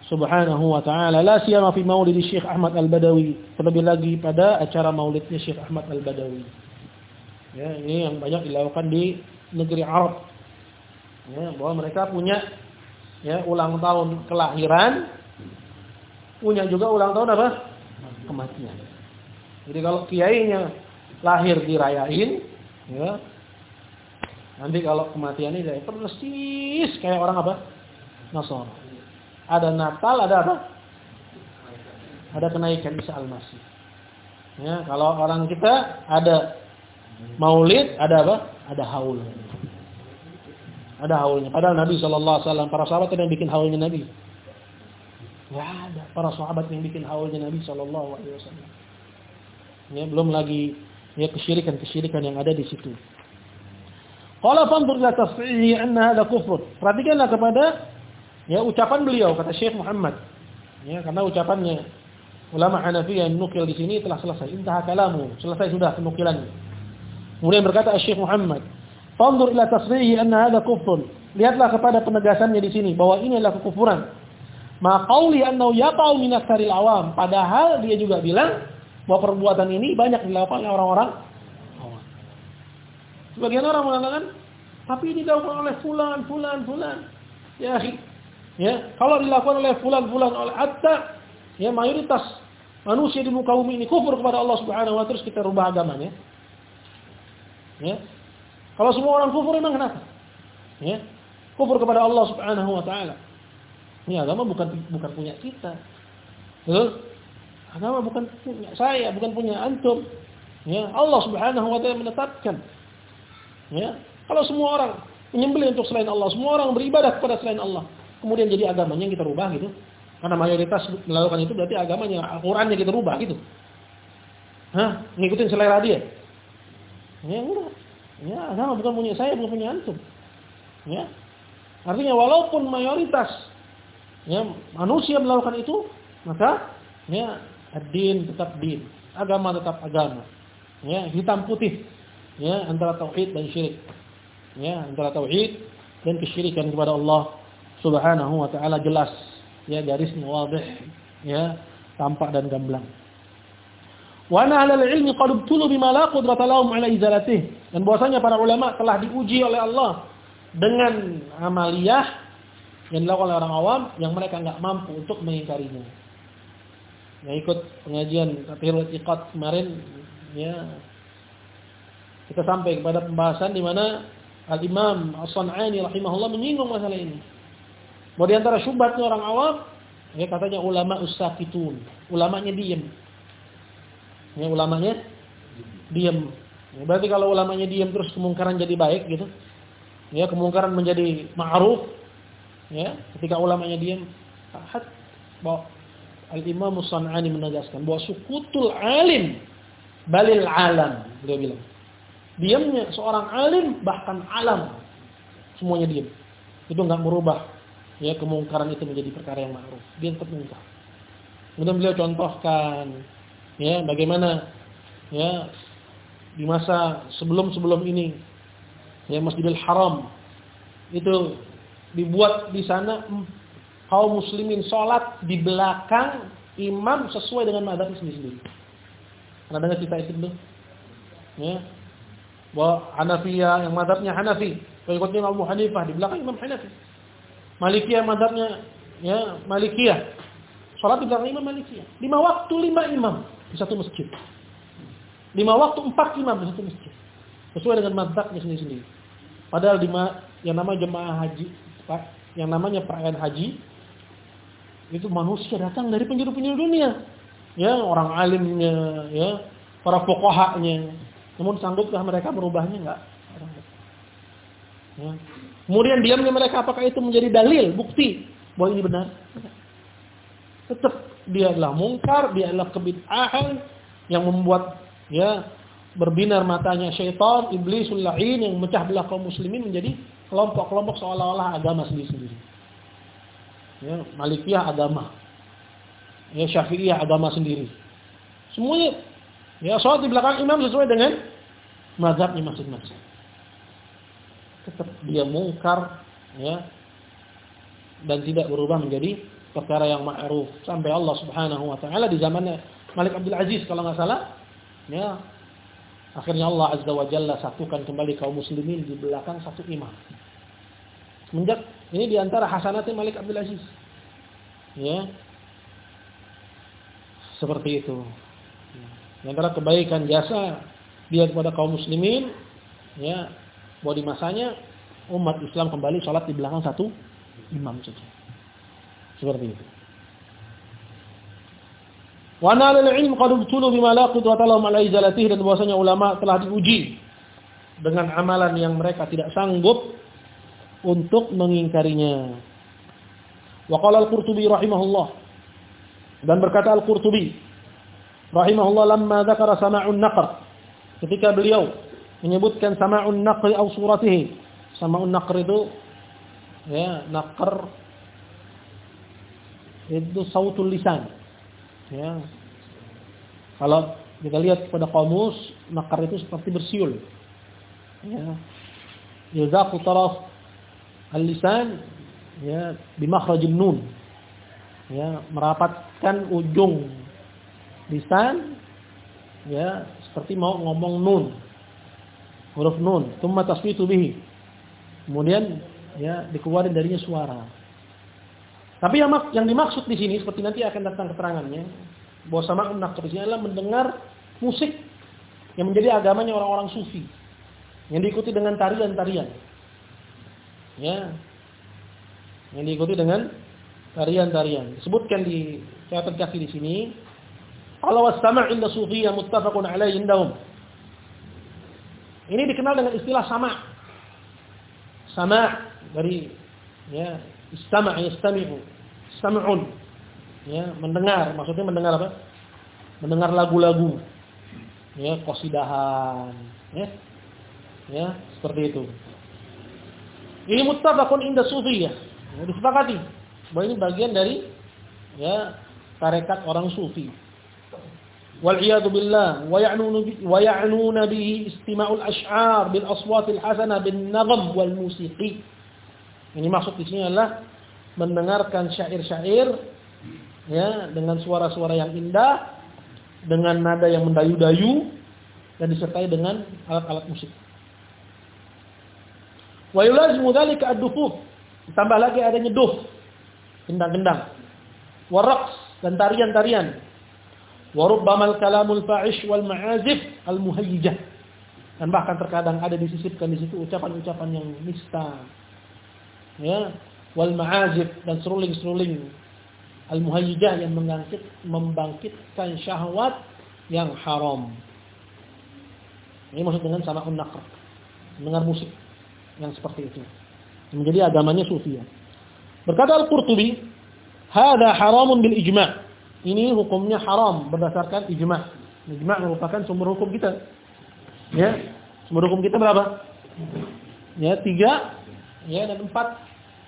subhanahu wa ta'ala. La siyama fi maulid Syekh Ahmad Al-Badawi. Terlebih lagi pada acara maulidnya Syekh Ahmad Al-Badawi. Ya, ini yang banyak dilakukan di negeri Arab. Ya, bahwa mereka punya ya ulang tahun kelahiran, punya juga ulang tahun apa? Kematian. Jadi kalau kiainya lahir dirayain, ya. Nanti kalau kematiannya dia persis kayak orang apa? Nasara. Ada Natal, ada apa? Ada kenaikan Isa Al-Masih. Ya, kalau orang kita ada Maulid, ada apa? Ada haul. Ada haulnya. Padahal Nabi Wasallam para sahabat yang bikin haulnya Nabi. Ya ada para sahabat yang bikin haulnya Nabi Shallallahu Alaihi Wasallam. Ya, belum lagi ya kesyirikan-kesyirikan yang ada di situ. Qala fanzur ila tasfihi anna hadha kufr. Perhatikanlah kepada Ya ucapan beliau kata Syekh Muhammad. Ya karena ucapannya ulama Hanafi yang nukil di sini telah selesai. Intah kalamu, selesai sudah penukilannya. Kemudian berkata Syekh Muhammad, "Fanzur ila tasrihi anna hadha kufrun." Lihatlah kepada penegasannya di sini bahwa ini adalah kekufuran. Ma qauli annahu yaqau min aktsaril awam. Padahal dia juga bilang bahwa perbuatan ini banyak dilakukan oleh orang-orang awam. Sebagian orang mengatakan, tapi ini dilakukan oleh fulan, fulan, fulan. Ya, Ya, kalau dilakukan oleh fulan-fulan oleh hatta ya mayoritas manusia di muka bumi ini kufur kepada Allah Subhanahu wa terus kita rubah agamanya. Ya. Kalau semua orang kufur memang kenapa? Ya. Kufur kepada Allah Subhanahu wa taala. Ini agama bukan bukan punya kita. Betul? Agama bukan punya saya, bukan punya antum. Ya, Allah Subhanahu wa taala menetapkan. Ya. Kalau semua orang menyembelih untuk selain Allah, semua orang beribadah kepada selain Allah, kemudian jadi agamanya yang kita rubah gitu. Karena mayoritas melakukan itu berarti agamanya, Al-Qur'annya kita rubah gitu. Hah? Ngikutin selera dia. Ya enggak. Ya, agama bukan punya saya, bukan punya antum. Ya. Artinya walaupun mayoritas ya manusia melakukan itu, maka ya din tetap din, agama tetap agama. Ya, hitam putih. Ya, antara tauhid dan syirik. Ya, antara tauhid dan kesyirikan kepada Allah Subhanahu wa taala jelas ya garisnya wadih ya tampak dan gamblang. Wa al ilmi qad ibtulu bima la qudrata lahum ala izalatih. Dan bahwasanya para ulama telah diuji oleh Allah dengan amaliyah yang dilakukan oleh orang awam yang mereka enggak mampu untuk mengingkarinya. Yang ikut pengajian Tafsirul Iqat kemarin ya kita sampai kepada pembahasan di mana Al-Imam As-San'ani rahimahullah menyinggung masalah ini. Mau di antara syubhatnya orang awam, ya katanya ulama usakitun. Ulamanya diam. Ya ulamanya diam. Ya, berarti kalau ulamanya diam terus kemungkaran jadi baik gitu. Ya kemungkaran menjadi ma'ruf. Ya, ketika ulamanya diam, hat bahwa Al-Imam Musan'ani menegaskan bahwa sukutul alim balil alam, dia bilang. Diamnya seorang alim bahkan alam semuanya diam. Itu enggak merubah ya kemungkaran itu menjadi perkara yang ma'ruf. Dia tetap mungkar. Kemudian beliau contohkan ya bagaimana ya di masa sebelum-sebelum ini ya Masjidil Haram itu dibuat di sana kaum muslimin sholat di belakang imam sesuai dengan madhab sendiri-sendiri. Pernah dengar cerita itu belum? Ya. Bahwa Hanafiyah yang madhabnya Hanafi, pengikutnya Abu Hanifah di belakang Imam Hanafi. Malikiyah madhabnya ya Malikiyah. Sholat di belakang Imam Malikiyah. Lima waktu lima imam di satu masjid. Lima waktu empat imam di satu masjid. Sesuai dengan madhabnya sendiri-sendiri. Padahal di yang namanya jemaah haji, yang namanya perayaan haji, itu manusia datang dari penjuru-penjuru dunia. Ya, orang alimnya, ya, para pokoknya. Namun sanggupkah mereka berubahnya enggak? Ya. Kemudian diamnya mereka apakah itu menjadi dalil, bukti bahwa ini benar? Tetap dia adalah mungkar, dia adalah kebid'ahan yang membuat ya berbinar matanya syaitan, iblisul la'in yang memecah belah kaum muslimin menjadi kelompok-kelompok seolah-olah agama sendiri-sendiri. Ya, Malikiyah agama. Ya, Syafi'iyah agama sendiri. Semuanya ya sholat di belakang imam sesuai dengan mazhabnya masing-masing. Tetap dia mungkar ya dan tidak berubah menjadi perkara yang ma'ruf sampai Allah Subhanahu wa taala di zamannya Malik Abdul Aziz kalau nggak salah ya Akhirnya Allah Azza wa Jalla satukan kembali kaum muslimin di belakang satu imam. Semenjak ini di antara hasanatnya Malik Abdul Aziz. Ya. Seperti itu. Di antara kebaikan jasa dia kepada kaum muslimin ya bahwa di masanya umat Islam kembali sholat di belakang satu imam saja. Seperti itu. Wa nalal ilm qad ubtulu bima la qudrata lahum ala izalatihi dan bahwasanya ulama telah diuji dengan amalan yang mereka tidak sanggup untuk mengingkarinya. Wa qala al-Qurtubi rahimahullah dan berkata al-Qurtubi rahimahullah lamma dzakara sama'un naqr ketika beliau menyebutkan sama'un naqr atau suratihi sama'un naqr itu ya naqr itu sautul lisan Ya. Kalau kita lihat pada kamus, nakar itu seperti bersiul. Ya. Yuzaqu taraf al-lisan ya bimakhrajin nun. Ya, merapatkan ujung lisan ya seperti mau ngomong nun. Huruf nun, thumma tasfitu bihi. Kemudian ya dikeluarin darinya suara. Tapi yang, yang dimaksud di sini seperti nanti akan datang keterangannya bahwa sama nakr di adalah mendengar musik yang menjadi agamanya orang-orang sufi yang diikuti dengan tarian-tarian. Ya. Yang diikuti dengan tarian-tarian. Disebutkan di catatan kaki di sini, kalau was-sama' inda sufiyya muttafaqun alaihi indahum. Ini dikenal dengan istilah sama. Sama dari ya, istama' yastami'u sam'un. Ya, mendengar, maksudnya mendengar apa? Mendengar lagu-lagu. Ya, qasidahan, ya. Ya, seperti itu. Ini muttafaqun inda sufi ya. disepakati bahwa ini bagian dari ya tarekat orang sufi. Wal iyadu billah wa ya'nunu wa ya'nuna bihi istima'ul ash'ar bil aswatil hasanah bin nagham wal musiqi. Ini maksud di sini adalah mendengarkan syair-syair ya dengan suara-suara yang indah, dengan nada yang mendayu-dayu dan disertai dengan alat-alat musik. Wa yulazimu dzalika ad-dufuf. Ditambah lagi adanya duf, gendang-gendang. Waraqs dan tarian-tarian. Wa rubbama al-kalamul fa'ish wal ma'azif al-muhayyijah. Dan bahkan terkadang ada disisipkan di situ ucapan-ucapan yang nista. Ya, wal ma'azib dan seruling-seruling al-muhayyijah yang membangkit, membangkitkan syahwat yang haram. Ini maksud dengan sama unnaqr. Mendengar musik yang seperti itu. Menjadi agamanya sufia. Berkata Al-Qurtubi, "Hada haramun bil ijma'." Ini hukumnya haram berdasarkan ijma'. Ijma' merupakan sumber hukum kita. Ya, sumber hukum kita berapa? Ya, tiga, ya dan empat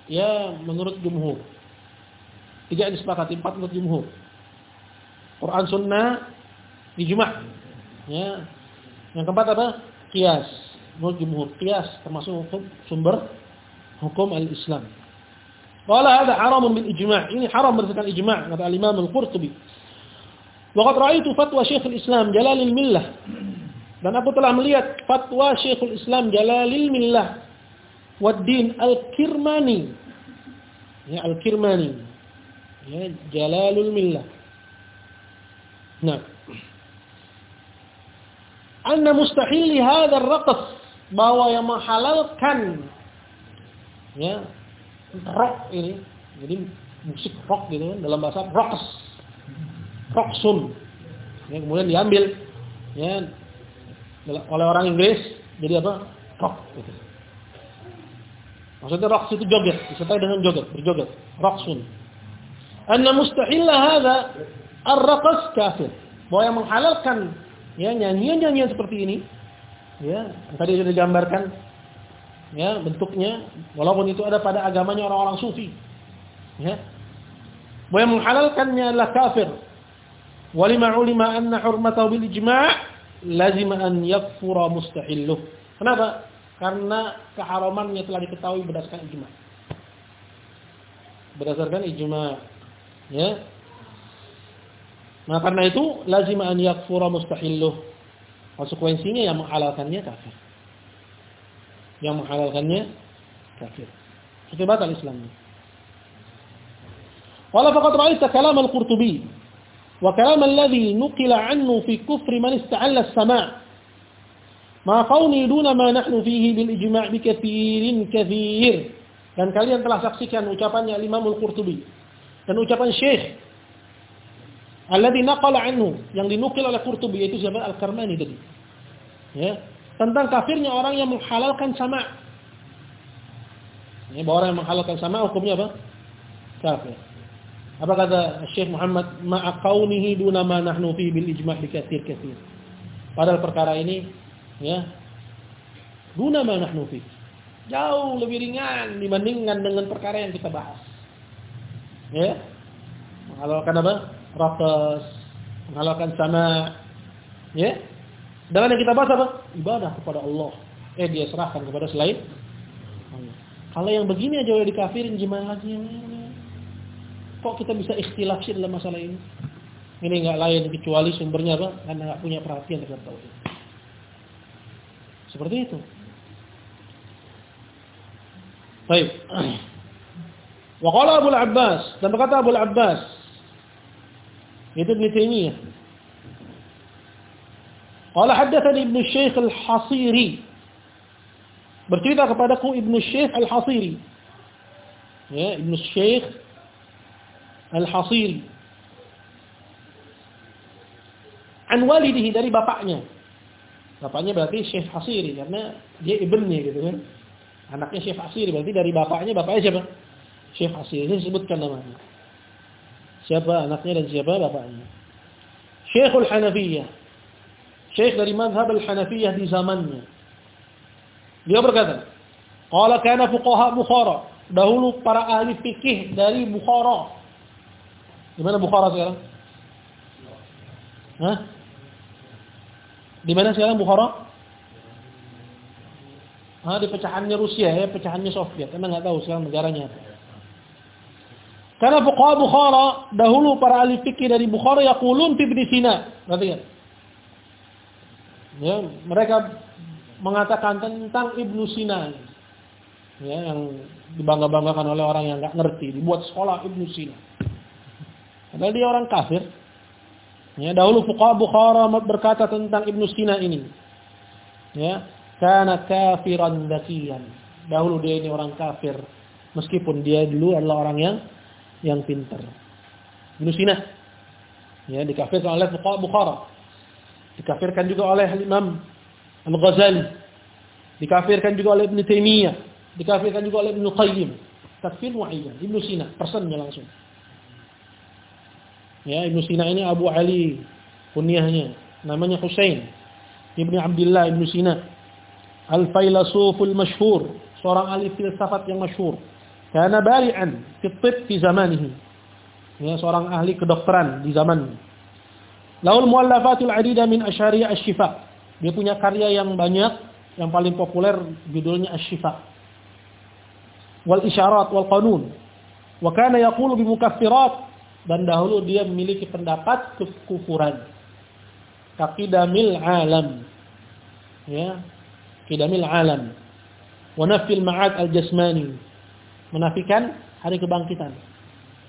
Ya menurut jumhur. Tiga disepakati, empat menurut jumhur. Quran Sunnah, ijma'. Ya. Yang keempat apa? Qiyas. Jumhur, qiyas termasuk hukum sumber hukum al-Islam. Qala hadha haramun bil ijma'. Ini haram berdasarkan ijma' kata al-Imam Al-Qurtubi. Waqad ra'aitu fatwa Syekhul Islam Jalalil Millah. Dan aku telah melihat fatwa Syekhul Islam Jalalil Millah Waddin Al-Kirmani. Ya, Al-Kirmani. Ya, Jalalul Millah. Nah. Anna mustahil hadzal raqas bahwa yang menghalalkan ya rock ini jadi musik rock gitu kan dalam bahasa rocks rocksun ya, kemudian diambil ya oleh orang Inggris jadi apa rock gitu Maksudnya raqs itu joget, disertai dengan joget, berjoget. Raqsun. Anna mustahilla hadza ar-raqs kafir. Bahwa yang menghalalkan ya nyanyian-nyanyian seperti ini ya, tadi sudah digambarkan ya bentuknya walaupun itu ada pada agamanya orang-orang sufi. Ya. Bahwa yang menghalalkannya adalah kafir. Walima ulima anna hurmatahu bil ijma' lazim an yakfura mustahilluh. Kenapa? karena keharamannya telah diketahui berdasarkan ijma. Berdasarkan ijma. Ya. Nah, karena itu lazim an yakfura mustahilluh. Konsekuensinya yang menghalalkannya kafir. Yang menghalalkannya kafir. Itu batal Islamnya. Wala faqad ra'aita kalam al-Qurtubi wa kalam alladhi nuqila anhu fi kufri man ista'alla as-sama' Ma kauni duna ma nahnu fihi bil ijma' bi kathirin kathir. Dan kalian telah saksikan ucapannya Imam Al-Qurtubi dan ucapan Syekh alladhi naqala anhu yang dinukil oleh Qurtubi yaitu siapa Al-Karmani tadi. Ya, tentang kafirnya orang yang menghalalkan sama. Ya, bahwa orang yang menghalalkan sama hukumnya apa? Kafir. Apa kata Syekh Muhammad ma'a kaunihi duna ma nahnu fihi bil ijma' bi kathir kathir. Padahal perkara ini ya guna ma nahnu fi jauh lebih ringan dibandingkan dengan perkara yang kita bahas ya menghalalkan apa rakas menghalalkan sama ya? Dengan yang kita bahas apa? Ibadah kepada Allah. Eh dia serahkan kepada selain Allah. Kalau yang begini aja udah dikafirin gimana lagi? Kok kita bisa ikhtilaf sih dalam masalah ini? Ini nggak lain kecuali sumbernya apa? Karena nggak punya perhatian terhadap tauhid. Seperti itu. Baik. Wa qala Abu Abbas. Dan berkata Abu Abbas itu Ibnu Taimiyah. Qala haddatsani Ibnu Syekh Al-Hasiri. Bercerita kepadaku Ibnu Syekh Al-Hasiri. Ya, Ibnu Syekh Al-Hasiri. An walidihi dari bapaknya. Bapaknya berarti Syekh Hasiri karena dia ibnnya gitu kan. Anaknya Syekh Hasiri berarti dari bapaknya, bapaknya siapa? Syekh Hasiri. Ini sebutkan namanya. Siapa anaknya dan siapa bapaknya. Syekhul Hanafiyah. Syekh dari mazhab al-Hanafiyah di zamannya. Dia berkata, "Qala kana fuqaha Bukhara." Dahulu para ahli fikih dari Bukhara. Di mana Bukhara sekarang? Hah? Di mana sekarang Bukhara? Ah, di pecahannya Rusia ya, pecahannya Soviet. Anda nggak tahu sekarang negaranya apa. Karena fuqaha Bukhara dahulu para ahli fikih dari Bukhara yaqulun fi Ibnu Sina. Perhatikan. Ya, mereka mengatakan tentang Ibnu Sina. Ya, yang dibangga-banggakan oleh orang yang nggak ngerti, dibuat sekolah Ibnu Sina. Padahal dia orang kafir. Ya, dahulu fuqaha Bukhara berkata tentang Ibnu Sina ini. Ya, karena kafiran dakian. Dahulu dia ini orang kafir meskipun dia dulu adalah orang yang yang pintar. Ibnu Sina ya dikafirkan oleh Bukhara. Dikafirkan juga oleh Imam Al-Ghazali. Dikafirkan juga oleh Ibnu Taimiyah, dikafirkan juga oleh Ibnu Qayyim. Takfir muayyan, Ibnu Sina, personnya langsung. Ya, Ibnu Sina ini Abu Ali kunyahnya, namanya Husain Ibnu Abdullah Ibnu Sina. Al-Failasuful masyhur, seorang ahli filsafat yang masyhur. Karena bari'an fi tibb fi zamanihi. Ya, seorang ahli kedokteran di zaman. Laul muallafatul adida min asyariya asy-syifa. Dia punya karya yang banyak, yang paling populer judulnya asy-syifa. Wal isyarat wal qanun. Wa kana yaqulu bi mukaffirat dan dahulu dia memiliki pendapat kekufuran. Kaqidamil alam. Ya. Qidamil alam. Wa nafil ma'ad al-jasmani. Menafikan hari kebangkitan.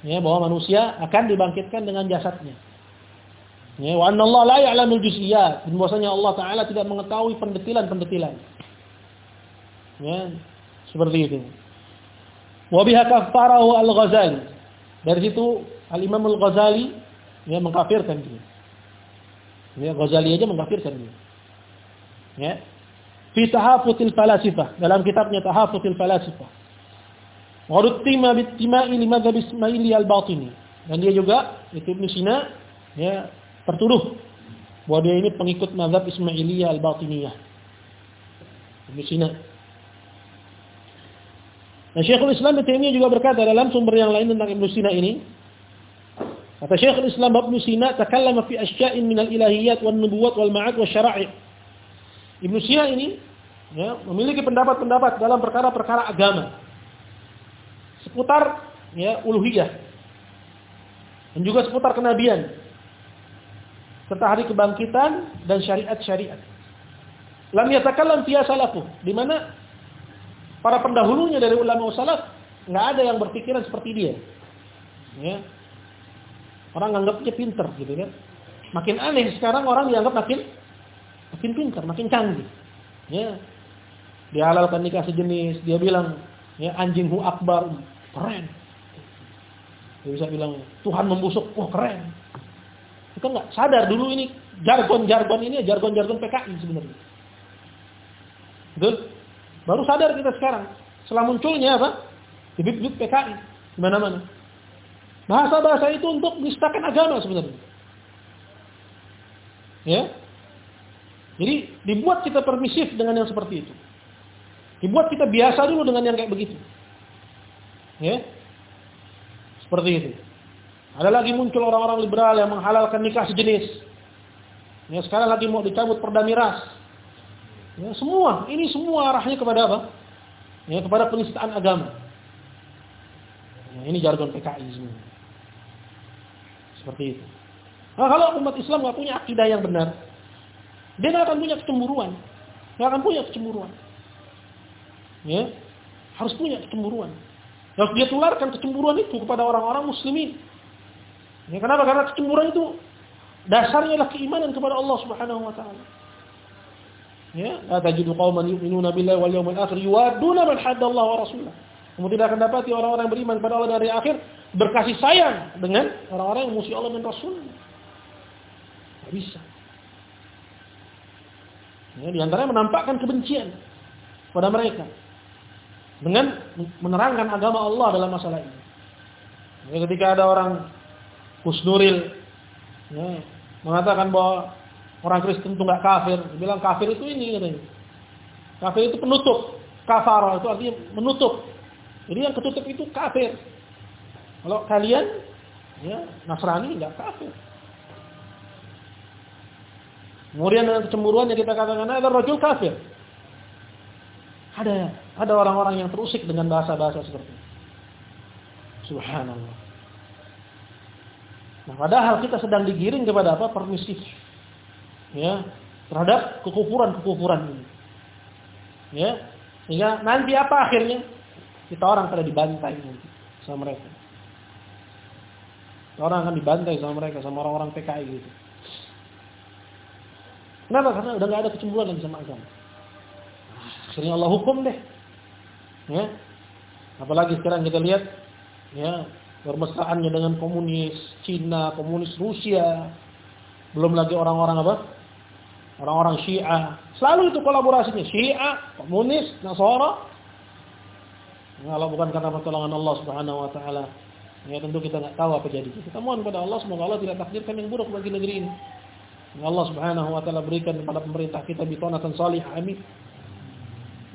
Ya, bahwa manusia akan dibangkitkan dengan jasadnya. Ya, wa anna Allah la ya'lamul juz'iyat. Bahwasanya Allah taala tidak mengetahui pendetilan-pendetilan. Ya, seperti itu. Wa biha kafarahu al-Ghazali. Dari situ Al-Imam Al-Ghazali ya mengkafirkan dia. Ya, Ghazali aja mengkafirkan dia. Ya. Fi tahafutil falasifah, dalam kitabnya Tahafutil falasifah. Wa ruttima bittima'i limadhhab Ismaili al-Batini. Dan dia juga itu Ibnu Sina ya tertuduh bahwa dia ini pengikut mazhab Ismailiyah al-Batiniyah. Ibnu Sina. Nah, Syekhul Islam Ibnu juga berkata dalam sumber yang lain tentang Ibnu Sina ini, kata Syekhul Islam Ibnu Sina, takallama fi asya'in min al-ilahiyat wan nubuwat wal ma'ad wa syara'i. Ibnu Sina ini ya, memiliki pendapat-pendapat dalam perkara-perkara agama seputar ya uluhiyah dan juga seputar kenabian serta hari kebangkitan dan syariat-syariat. Lam yatakallam fiya salafu, di mana para pendahulunya dari ulama salaf nggak ada yang berpikiran seperti dia. Ya. Orang anggapnya pinter gitu kan. Makin aneh sekarang orang dianggap makin makin pinter, makin canggih. Ya. Dia halalkan nikah sejenis, dia bilang ya anjing hu akbar, keren. Dia bisa bilang Tuhan membusuk, wah keren. Kita nggak sadar dulu ini jargon-jargon ini jargon-jargon PKI sebenarnya. Betul? Baru sadar kita sekarang. Setelah munculnya apa? Bibit-bibit PKI di mana-mana. Bahasa-bahasa itu untuk menistakan agama sebenarnya. Ya. Jadi dibuat kita permisif dengan yang seperti itu. Dibuat kita biasa dulu dengan yang kayak begitu. Ya. Seperti itu. Ada lagi muncul orang-orang liberal yang menghalalkan nikah sejenis. Ya, sekarang lagi mau dicabut perda miras. Ya, semua, ini semua arahnya kepada apa? Ya, kepada penistaan agama. Ya, ini jargon PKI semua. Seperti itu. Nah, kalau umat Islam nggak punya akidah yang benar, dia nggak akan punya kecemburuan, nggak akan punya kecemburuan. Ya, harus punya kecemburuan. Harus dia tularkan kecemburuan itu kepada orang-orang muslimin. Ya, kenapa? Karena kecemburuan itu dasarnya adalah keimanan kepada Allah Subhanahu wa taala. Ya, la tajidu qauman yu'minuna billahi wal yawmil akhir yuwadduna man Allah wa rasulah. Kamu tidak akan dapati orang-orang yang beriman kepada Allah dari akhir berkasih sayang dengan orang-orang yang musuh Allah dan Rasul. Tidak bisa. Ya, di antaranya menampakkan kebencian pada mereka dengan menerangkan agama Allah dalam masalah ini. Ya, ketika ada orang Husnuril ya, mengatakan bahwa orang Kristen itu nggak kafir. Bilang kafir itu ini katanya. Kafir itu penutup. Kafar itu artinya menutup. Jadi yang ketutup itu kafir. Kalau kalian ya Nasrani nggak kafir. Kemudian dengan yang kita katakan ada rojul kafir. Ada ada orang-orang yang terusik dengan bahasa-bahasa seperti itu. Subhanallah. Nah, padahal kita sedang digiring kepada apa? Permisif. Ya, terhadap kekufuran-kekufuran ini. Ya, sehingga nanti apa akhirnya? Kita orang pada dibantai nanti sama mereka. Orang akan dibantai sama mereka, sama orang-orang PKI gitu. Kenapa? Karena udah gak ada kecemburuan lagi sama agama. Akhirnya Allah hukum deh. Ya. Apalagi sekarang kita lihat ya bermesraannya dengan komunis Cina, komunis Rusia, belum lagi orang-orang apa? Orang-orang Syiah. Selalu itu kolaborasinya. Syiah, komunis, Nasara. Kalau bukan karena pertolongan Allah Subhanahu wa taala, ya tentu kita nggak tahu apa jadi. Kita mohon kepada Allah semoga Allah tidak takdirkan yang buruk bagi negeri ini. Allah Subhanahu wa taala berikan kepada pemerintah kita bitonatan salih. Amin.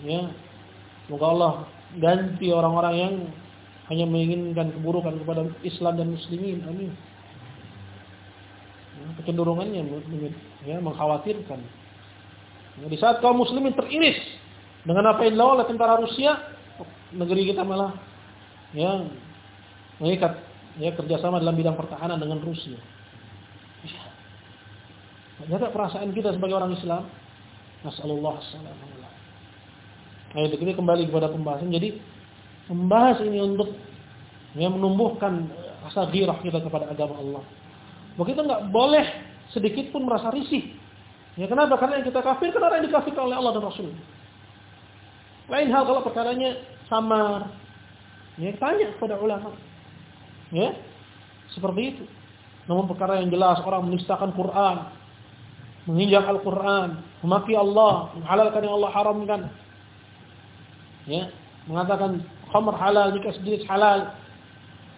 Ya. Semoga Allah ganti orang-orang yang hanya menginginkan keburukan kepada Islam dan muslimin. Amin. kecenderungannya ya, mengkhawatirkan. Ya, di saat kaum muslimin teriris dengan apa yang dilakukan oleh tentara Rusia, negeri kita malah ya mengikat ya kerjasama dalam bidang pertahanan dengan Rusia. Ya. Perasaan kita sebagai orang Islam. Nasallallahu alaihi Ayo ini kembali kepada pembahasan. Jadi membahas ini untuk ya, menumbuhkan rasa girah kita kepada agama Allah. Bahwa kita nggak boleh sedikit pun merasa risih. Ya kenapa? Karena yang kita kafir karena yang dikafirkan oleh Allah dan Rasul. Lain hal kalau perkaranya samar. Ya tanya kepada ulama. Ya seperti itu. Namun perkara yang jelas orang menistakan Quran, menginjak Al-Quran, memaki Allah, menghalalkan yang Allah haramkan, ya, mengatakan khamr halal jika sedikit halal,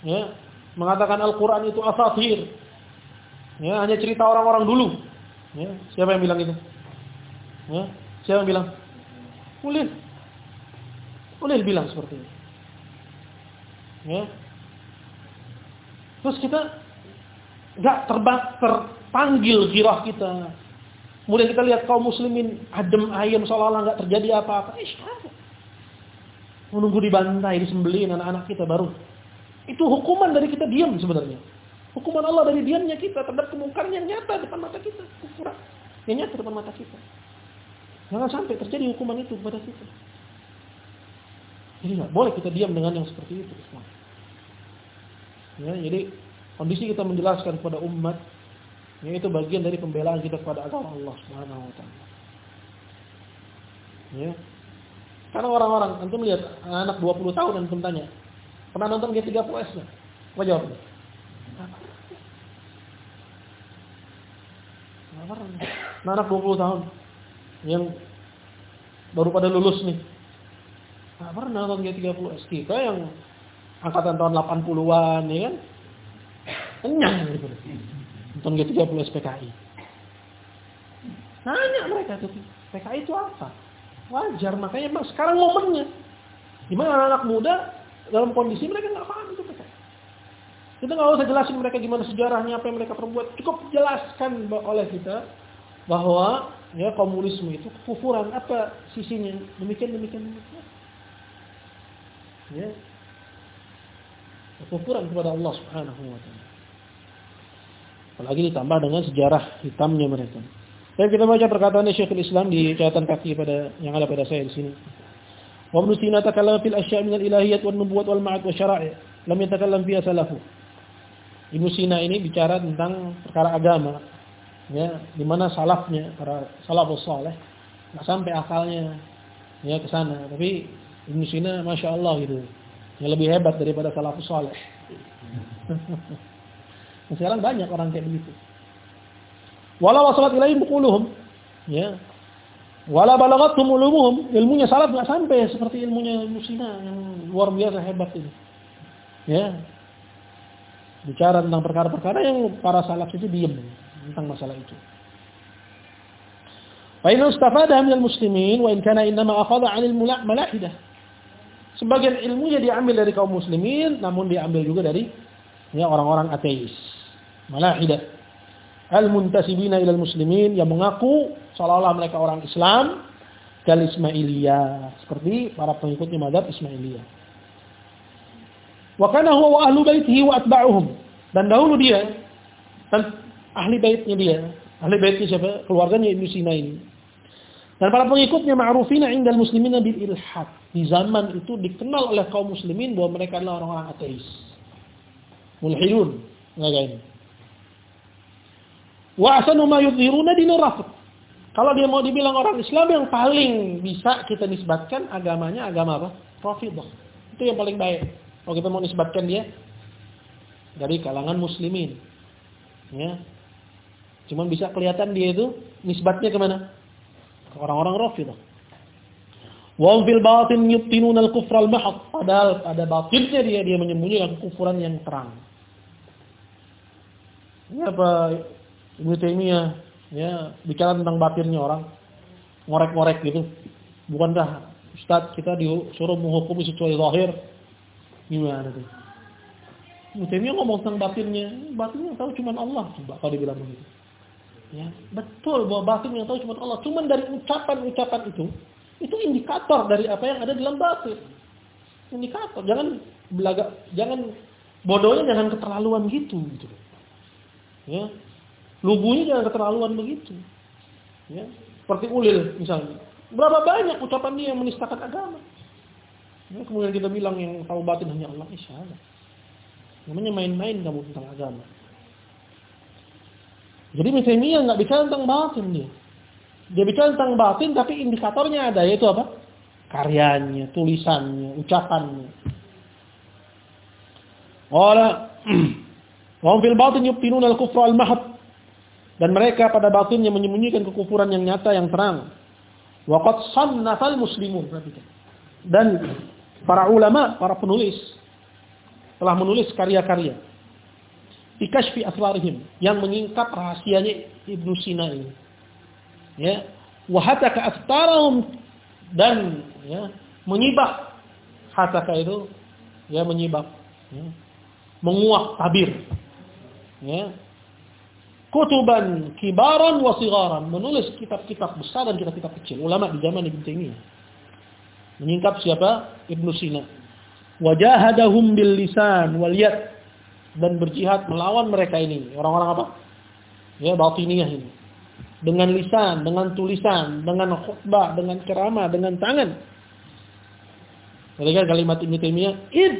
ya, mengatakan Al-Quran itu asatir, ya, hanya cerita orang-orang dulu. Ya, siapa yang bilang itu? Ya, siapa yang bilang? Ulil. Ulil bilang seperti itu. Ya. Terus kita nggak terbang terpanggil girah kita. Kemudian kita lihat kaum muslimin adem ayem seolah-olah nggak terjadi apa-apa. Eh, menunggu dibantai, disembelih anak-anak kita baru. Itu hukuman dari kita diam sebenarnya. Hukuman Allah dari diamnya kita terhadap kemungkaran yang nyata depan mata kita. Kufuran yang nyata depan mata kita. Jangan sampai terjadi hukuman itu kepada kita. Jadi nggak boleh kita diam dengan yang seperti itu. Ya, jadi kondisi kita menjelaskan kepada umat yaitu bagian dari pembelaan kita kepada Allah Subhanahu wa taala. Ya, karena orang-orang, antum lihat anak 20 tahun antum tanya, pernah nonton G30S enggak? Apa jawabnya? Nah, anak 20 tahun yang baru pada lulus nih. Nah, pernah nonton G30S kita yang angkatan tahun 80-an ya kan? Kenyang gitu. Nonton G30S PKI. Nanya mereka tuh, PKI itu apa? Wajar, makanya mas, sekarang momennya. Gimana anak-anak muda dalam kondisi mereka nggak paham itu mereka. Kita nggak usah jelasin mereka gimana sejarahnya, apa yang mereka perbuat. Cukup jelaskan oleh kita bahwa ya komunisme itu kufuran apa sisinya demikian demikian demikian. Ya. Kufuran kepada Allah Subhanahu wa taala. Apalagi ditambah dengan sejarah hitamnya mereka. Dan kita baca perkataan Syekhul Islam di catatan kaki pada yang ada pada saya di sini. Wa Ibnu Sina takallama fil asya' min al-ilahiyyat wan nubuwwat wal ma'ad wa syara'i' lam yatakallam fiha salafu. Ibnu Sina ini bicara tentang perkara agama. Ya, di mana salafnya para salafus saleh enggak sampai akalnya ya ke sana, tapi Ibnu Sina Masya Allah gitu. Yang lebih hebat daripada salafus saleh. Sekarang banyak orang kayak begitu. Walau wasalat ilaihim buquluhum. Ya. Wala balagatum ulumuhum. Ilmunya salaf enggak sampai seperti ilmunya Musina yang luar biasa hebat ini. Ya. Bicara tentang perkara-perkara yang para salaf itu diam tentang masalah itu. Wa inna istafada minal muslimin wa in kana innama akhadha 'anil malahidah. Sebagian ilmunya diambil dari kaum muslimin namun diambil juga dari ya orang-orang ateis. Malahidah al-muntasibina ilal muslimin yang mengaku seolah-olah mereka orang Islam kal Ismailiyah seperti para pengikutnya madhab Ismailiyah. Wa kana huwa wa ahlu baitihi wa atba'uhum. Dan dahulu dia dan ahli baitnya dia, ahli baitnya siapa? Keluarganya Ibnu Sina ini. Dan para pengikutnya ma'rufina indal muslimina bil ilhad. Di zaman itu dikenal oleh kaum muslimin bahwa mereka adalah orang-orang ateis. Mulhidun. Enggak ini. Wa asanu ma yudhiruna. Kalau dia mau dibilang orang Islam yang paling bisa kita nisbatkan agamanya agama apa? Rafidah. Itu yang paling baik. Kalau kita mau nisbatkan dia dari kalangan muslimin. Ya. Cuman bisa kelihatan dia itu nisbatnya ke mana? Ke orang-orang Rafidah. Wa fil batin yubtinuna al-kufra al-mahad. Padahal pada batinnya dia dia menyembunyikan kekufuran yang terang. Ini apa Ibnu Taimiyah ya bicara tentang batinnya orang ngorek-ngorek gitu. Bukankah Ustaz kita disuruh menghukumi sesuai zahir? Gimana tuh? Ibnu Taimiyah ngomong tentang batinnya, batinnya tahu cuma Allah coba kalau dibilang begitu. Ya, betul bahwa batin yang tahu cuma Allah. Cuma dari ucapan-ucapan itu, itu indikator dari apa yang ada dalam batin. Indikator. Jangan belaga, jangan bodohnya jangan keterlaluan gitu. gitu. Ya, lugunya jangan keterlaluan begitu. Ya, seperti ulil misalnya. Berapa banyak ucapan dia yang menistakan agama. Ya, kemudian kita bilang yang tahu batin hanya Allah. Insya. Namanya main-main kamu tentang agama. Jadi Ibnu nggak bicara tentang batin dia. Dia bicara tentang batin tapi indikatornya ada yaitu apa? Karyanya, tulisannya, ucapannya. Ora wa fil batin yubtinuna al-kufra al-mahd. Dan mereka pada batinnya menyembunyikan kekufuran yang nyata yang terang. Wa qad sannafal muslimun. Dan para ulama, para penulis telah menulis karya-karya di kasfi asrarihim yang menyingkap rahasianya Ibnu Sina ini. Ya, wa hataka astarahum dan ya, menyibak hataka itu ya menyibak ya, menguak tabir. Ya. Kutuban kibaran wa sigaran, menulis kitab-kitab besar dan kitab-kitab kecil ulama di zaman Ibnu Taimiyah. Menyingkap siapa? Ibnu Sina. Wajahadahum bil lisan wal yad dan berjihad melawan mereka ini. Orang-orang apa? Ya, batiniyah ini. Dengan lisan, dengan tulisan, dengan khutbah, dengan ceramah, dengan tangan. Mereka kalimat Ibnu Taimiyah, "Id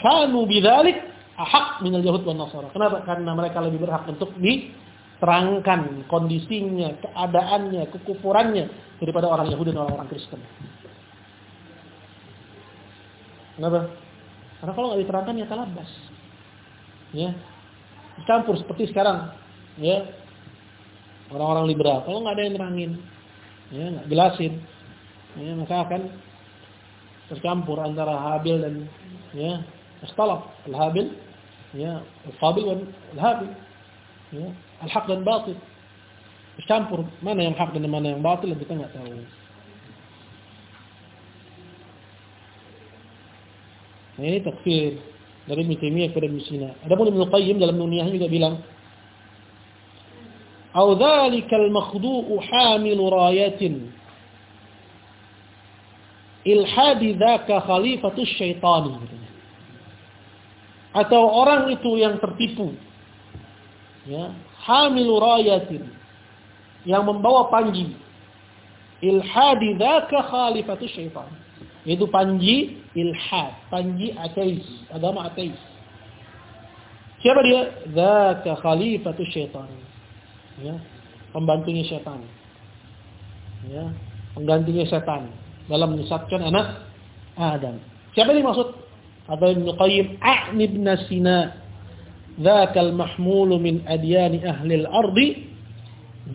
kanu bidzalik ahaq min al-yahud wan nasara." Kenapa? Karena mereka lebih berhak untuk diterangkan kondisinya, keadaannya, kekufurannya daripada orang Yahudi dan orang-orang Kristen. Kenapa? Karena kalau nggak diterangkan ya talabas ya. Campur seperti sekarang ya. Orang-orang liberal kalau nggak ada yang nerangin ya nggak jelasin ya maka akan tercampur antara Habil dan ya Astalaf Al-Habil ya Al-Qabil dan Al-Habil ya Al-Haq dan Batil bercampur mana yang hak dan mana yang batil kita nggak tahu nah ini takfir dari Ibnu Taimiyah kepada Ibnu Sina. Adapun Ibnu Qayyim dalam Nuniyahnya juga bilang, "Au dzalikal makhdu'u hamilu rayatin ilhadi dzaka khalifatus syaitani." Atau orang itu yang tertipu ya, hamilu rayatin yang membawa panji ilhadi dzaka khalifatus syaitani itu panji ilhad, panji ateis, agama ateis. Siapa dia? Zaka khalifatu syaitan. Ya, pembantunya syaitan. Ya, penggantinya setan dalam menyesatkan anak Adam. Siapa ini maksud? Atau Ibn Qayyim A'ni ibn Sina ذاك المحمول من أديان أهل الأرض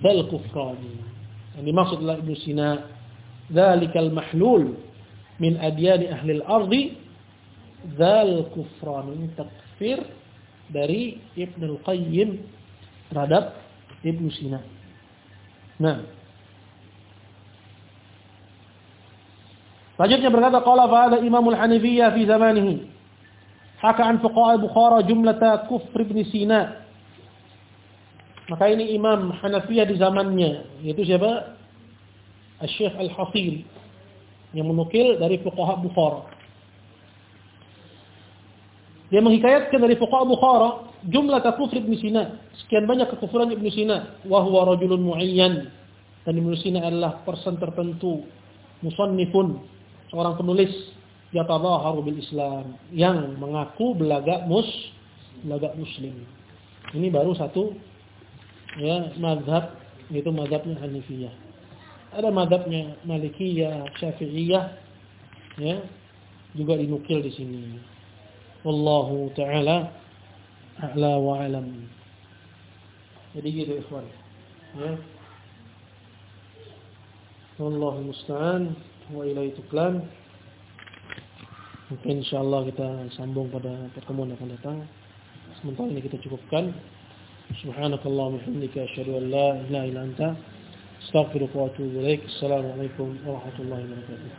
بل كفران يعني مقصد لابن سيناء ذلك المحلول من أديان أهل الأرض ذا الكفران من تكفير dari ابن القيم ردب ابن سيناء نعم Nah. Selanjutnya berkata, Qala fa'ada imamul hanifiyah fi zamanihi. Haka an fuqaha Bukhara jumlata kufr Ibn Sina. Maka ini Imam Hanafiyah di zamannya, yaitu siapa? Al-Syekh Al-Hafil yang menukil dari fuqaha Bukhara. Dia menghikayatkan dari fuqaha Bukhara jumlah kufur Ibn Sina, sekian banyak kekufuran Ibn Sina, wa huwa rajulun muayyan. Dan Ibn Sina adalah person tertentu, musannifun, seorang penulis yatadhaharu bil Islam yang mengaku belagak mus belagak muslim. Ini baru satu ya mazhab yaitu mazhabnya Hanifiyah ada madhabnya Malikiyah, Syafi'iyah ya juga dinukil di sini. Wallahu taala a'la wa alam. Jadi gitu ikhwan. Ya. Wallahu musta'an wa ilaihi tuklan. Mungkin insyaAllah kita sambung pada pertemuan yang akan datang. Sementara ini kita cukupkan. Subhanakallah muhammadika asyadu an la ilaha ila anta. Astaghfirullah wa alaikum. Assalamualaikum warahmatullahi wabarakatuh.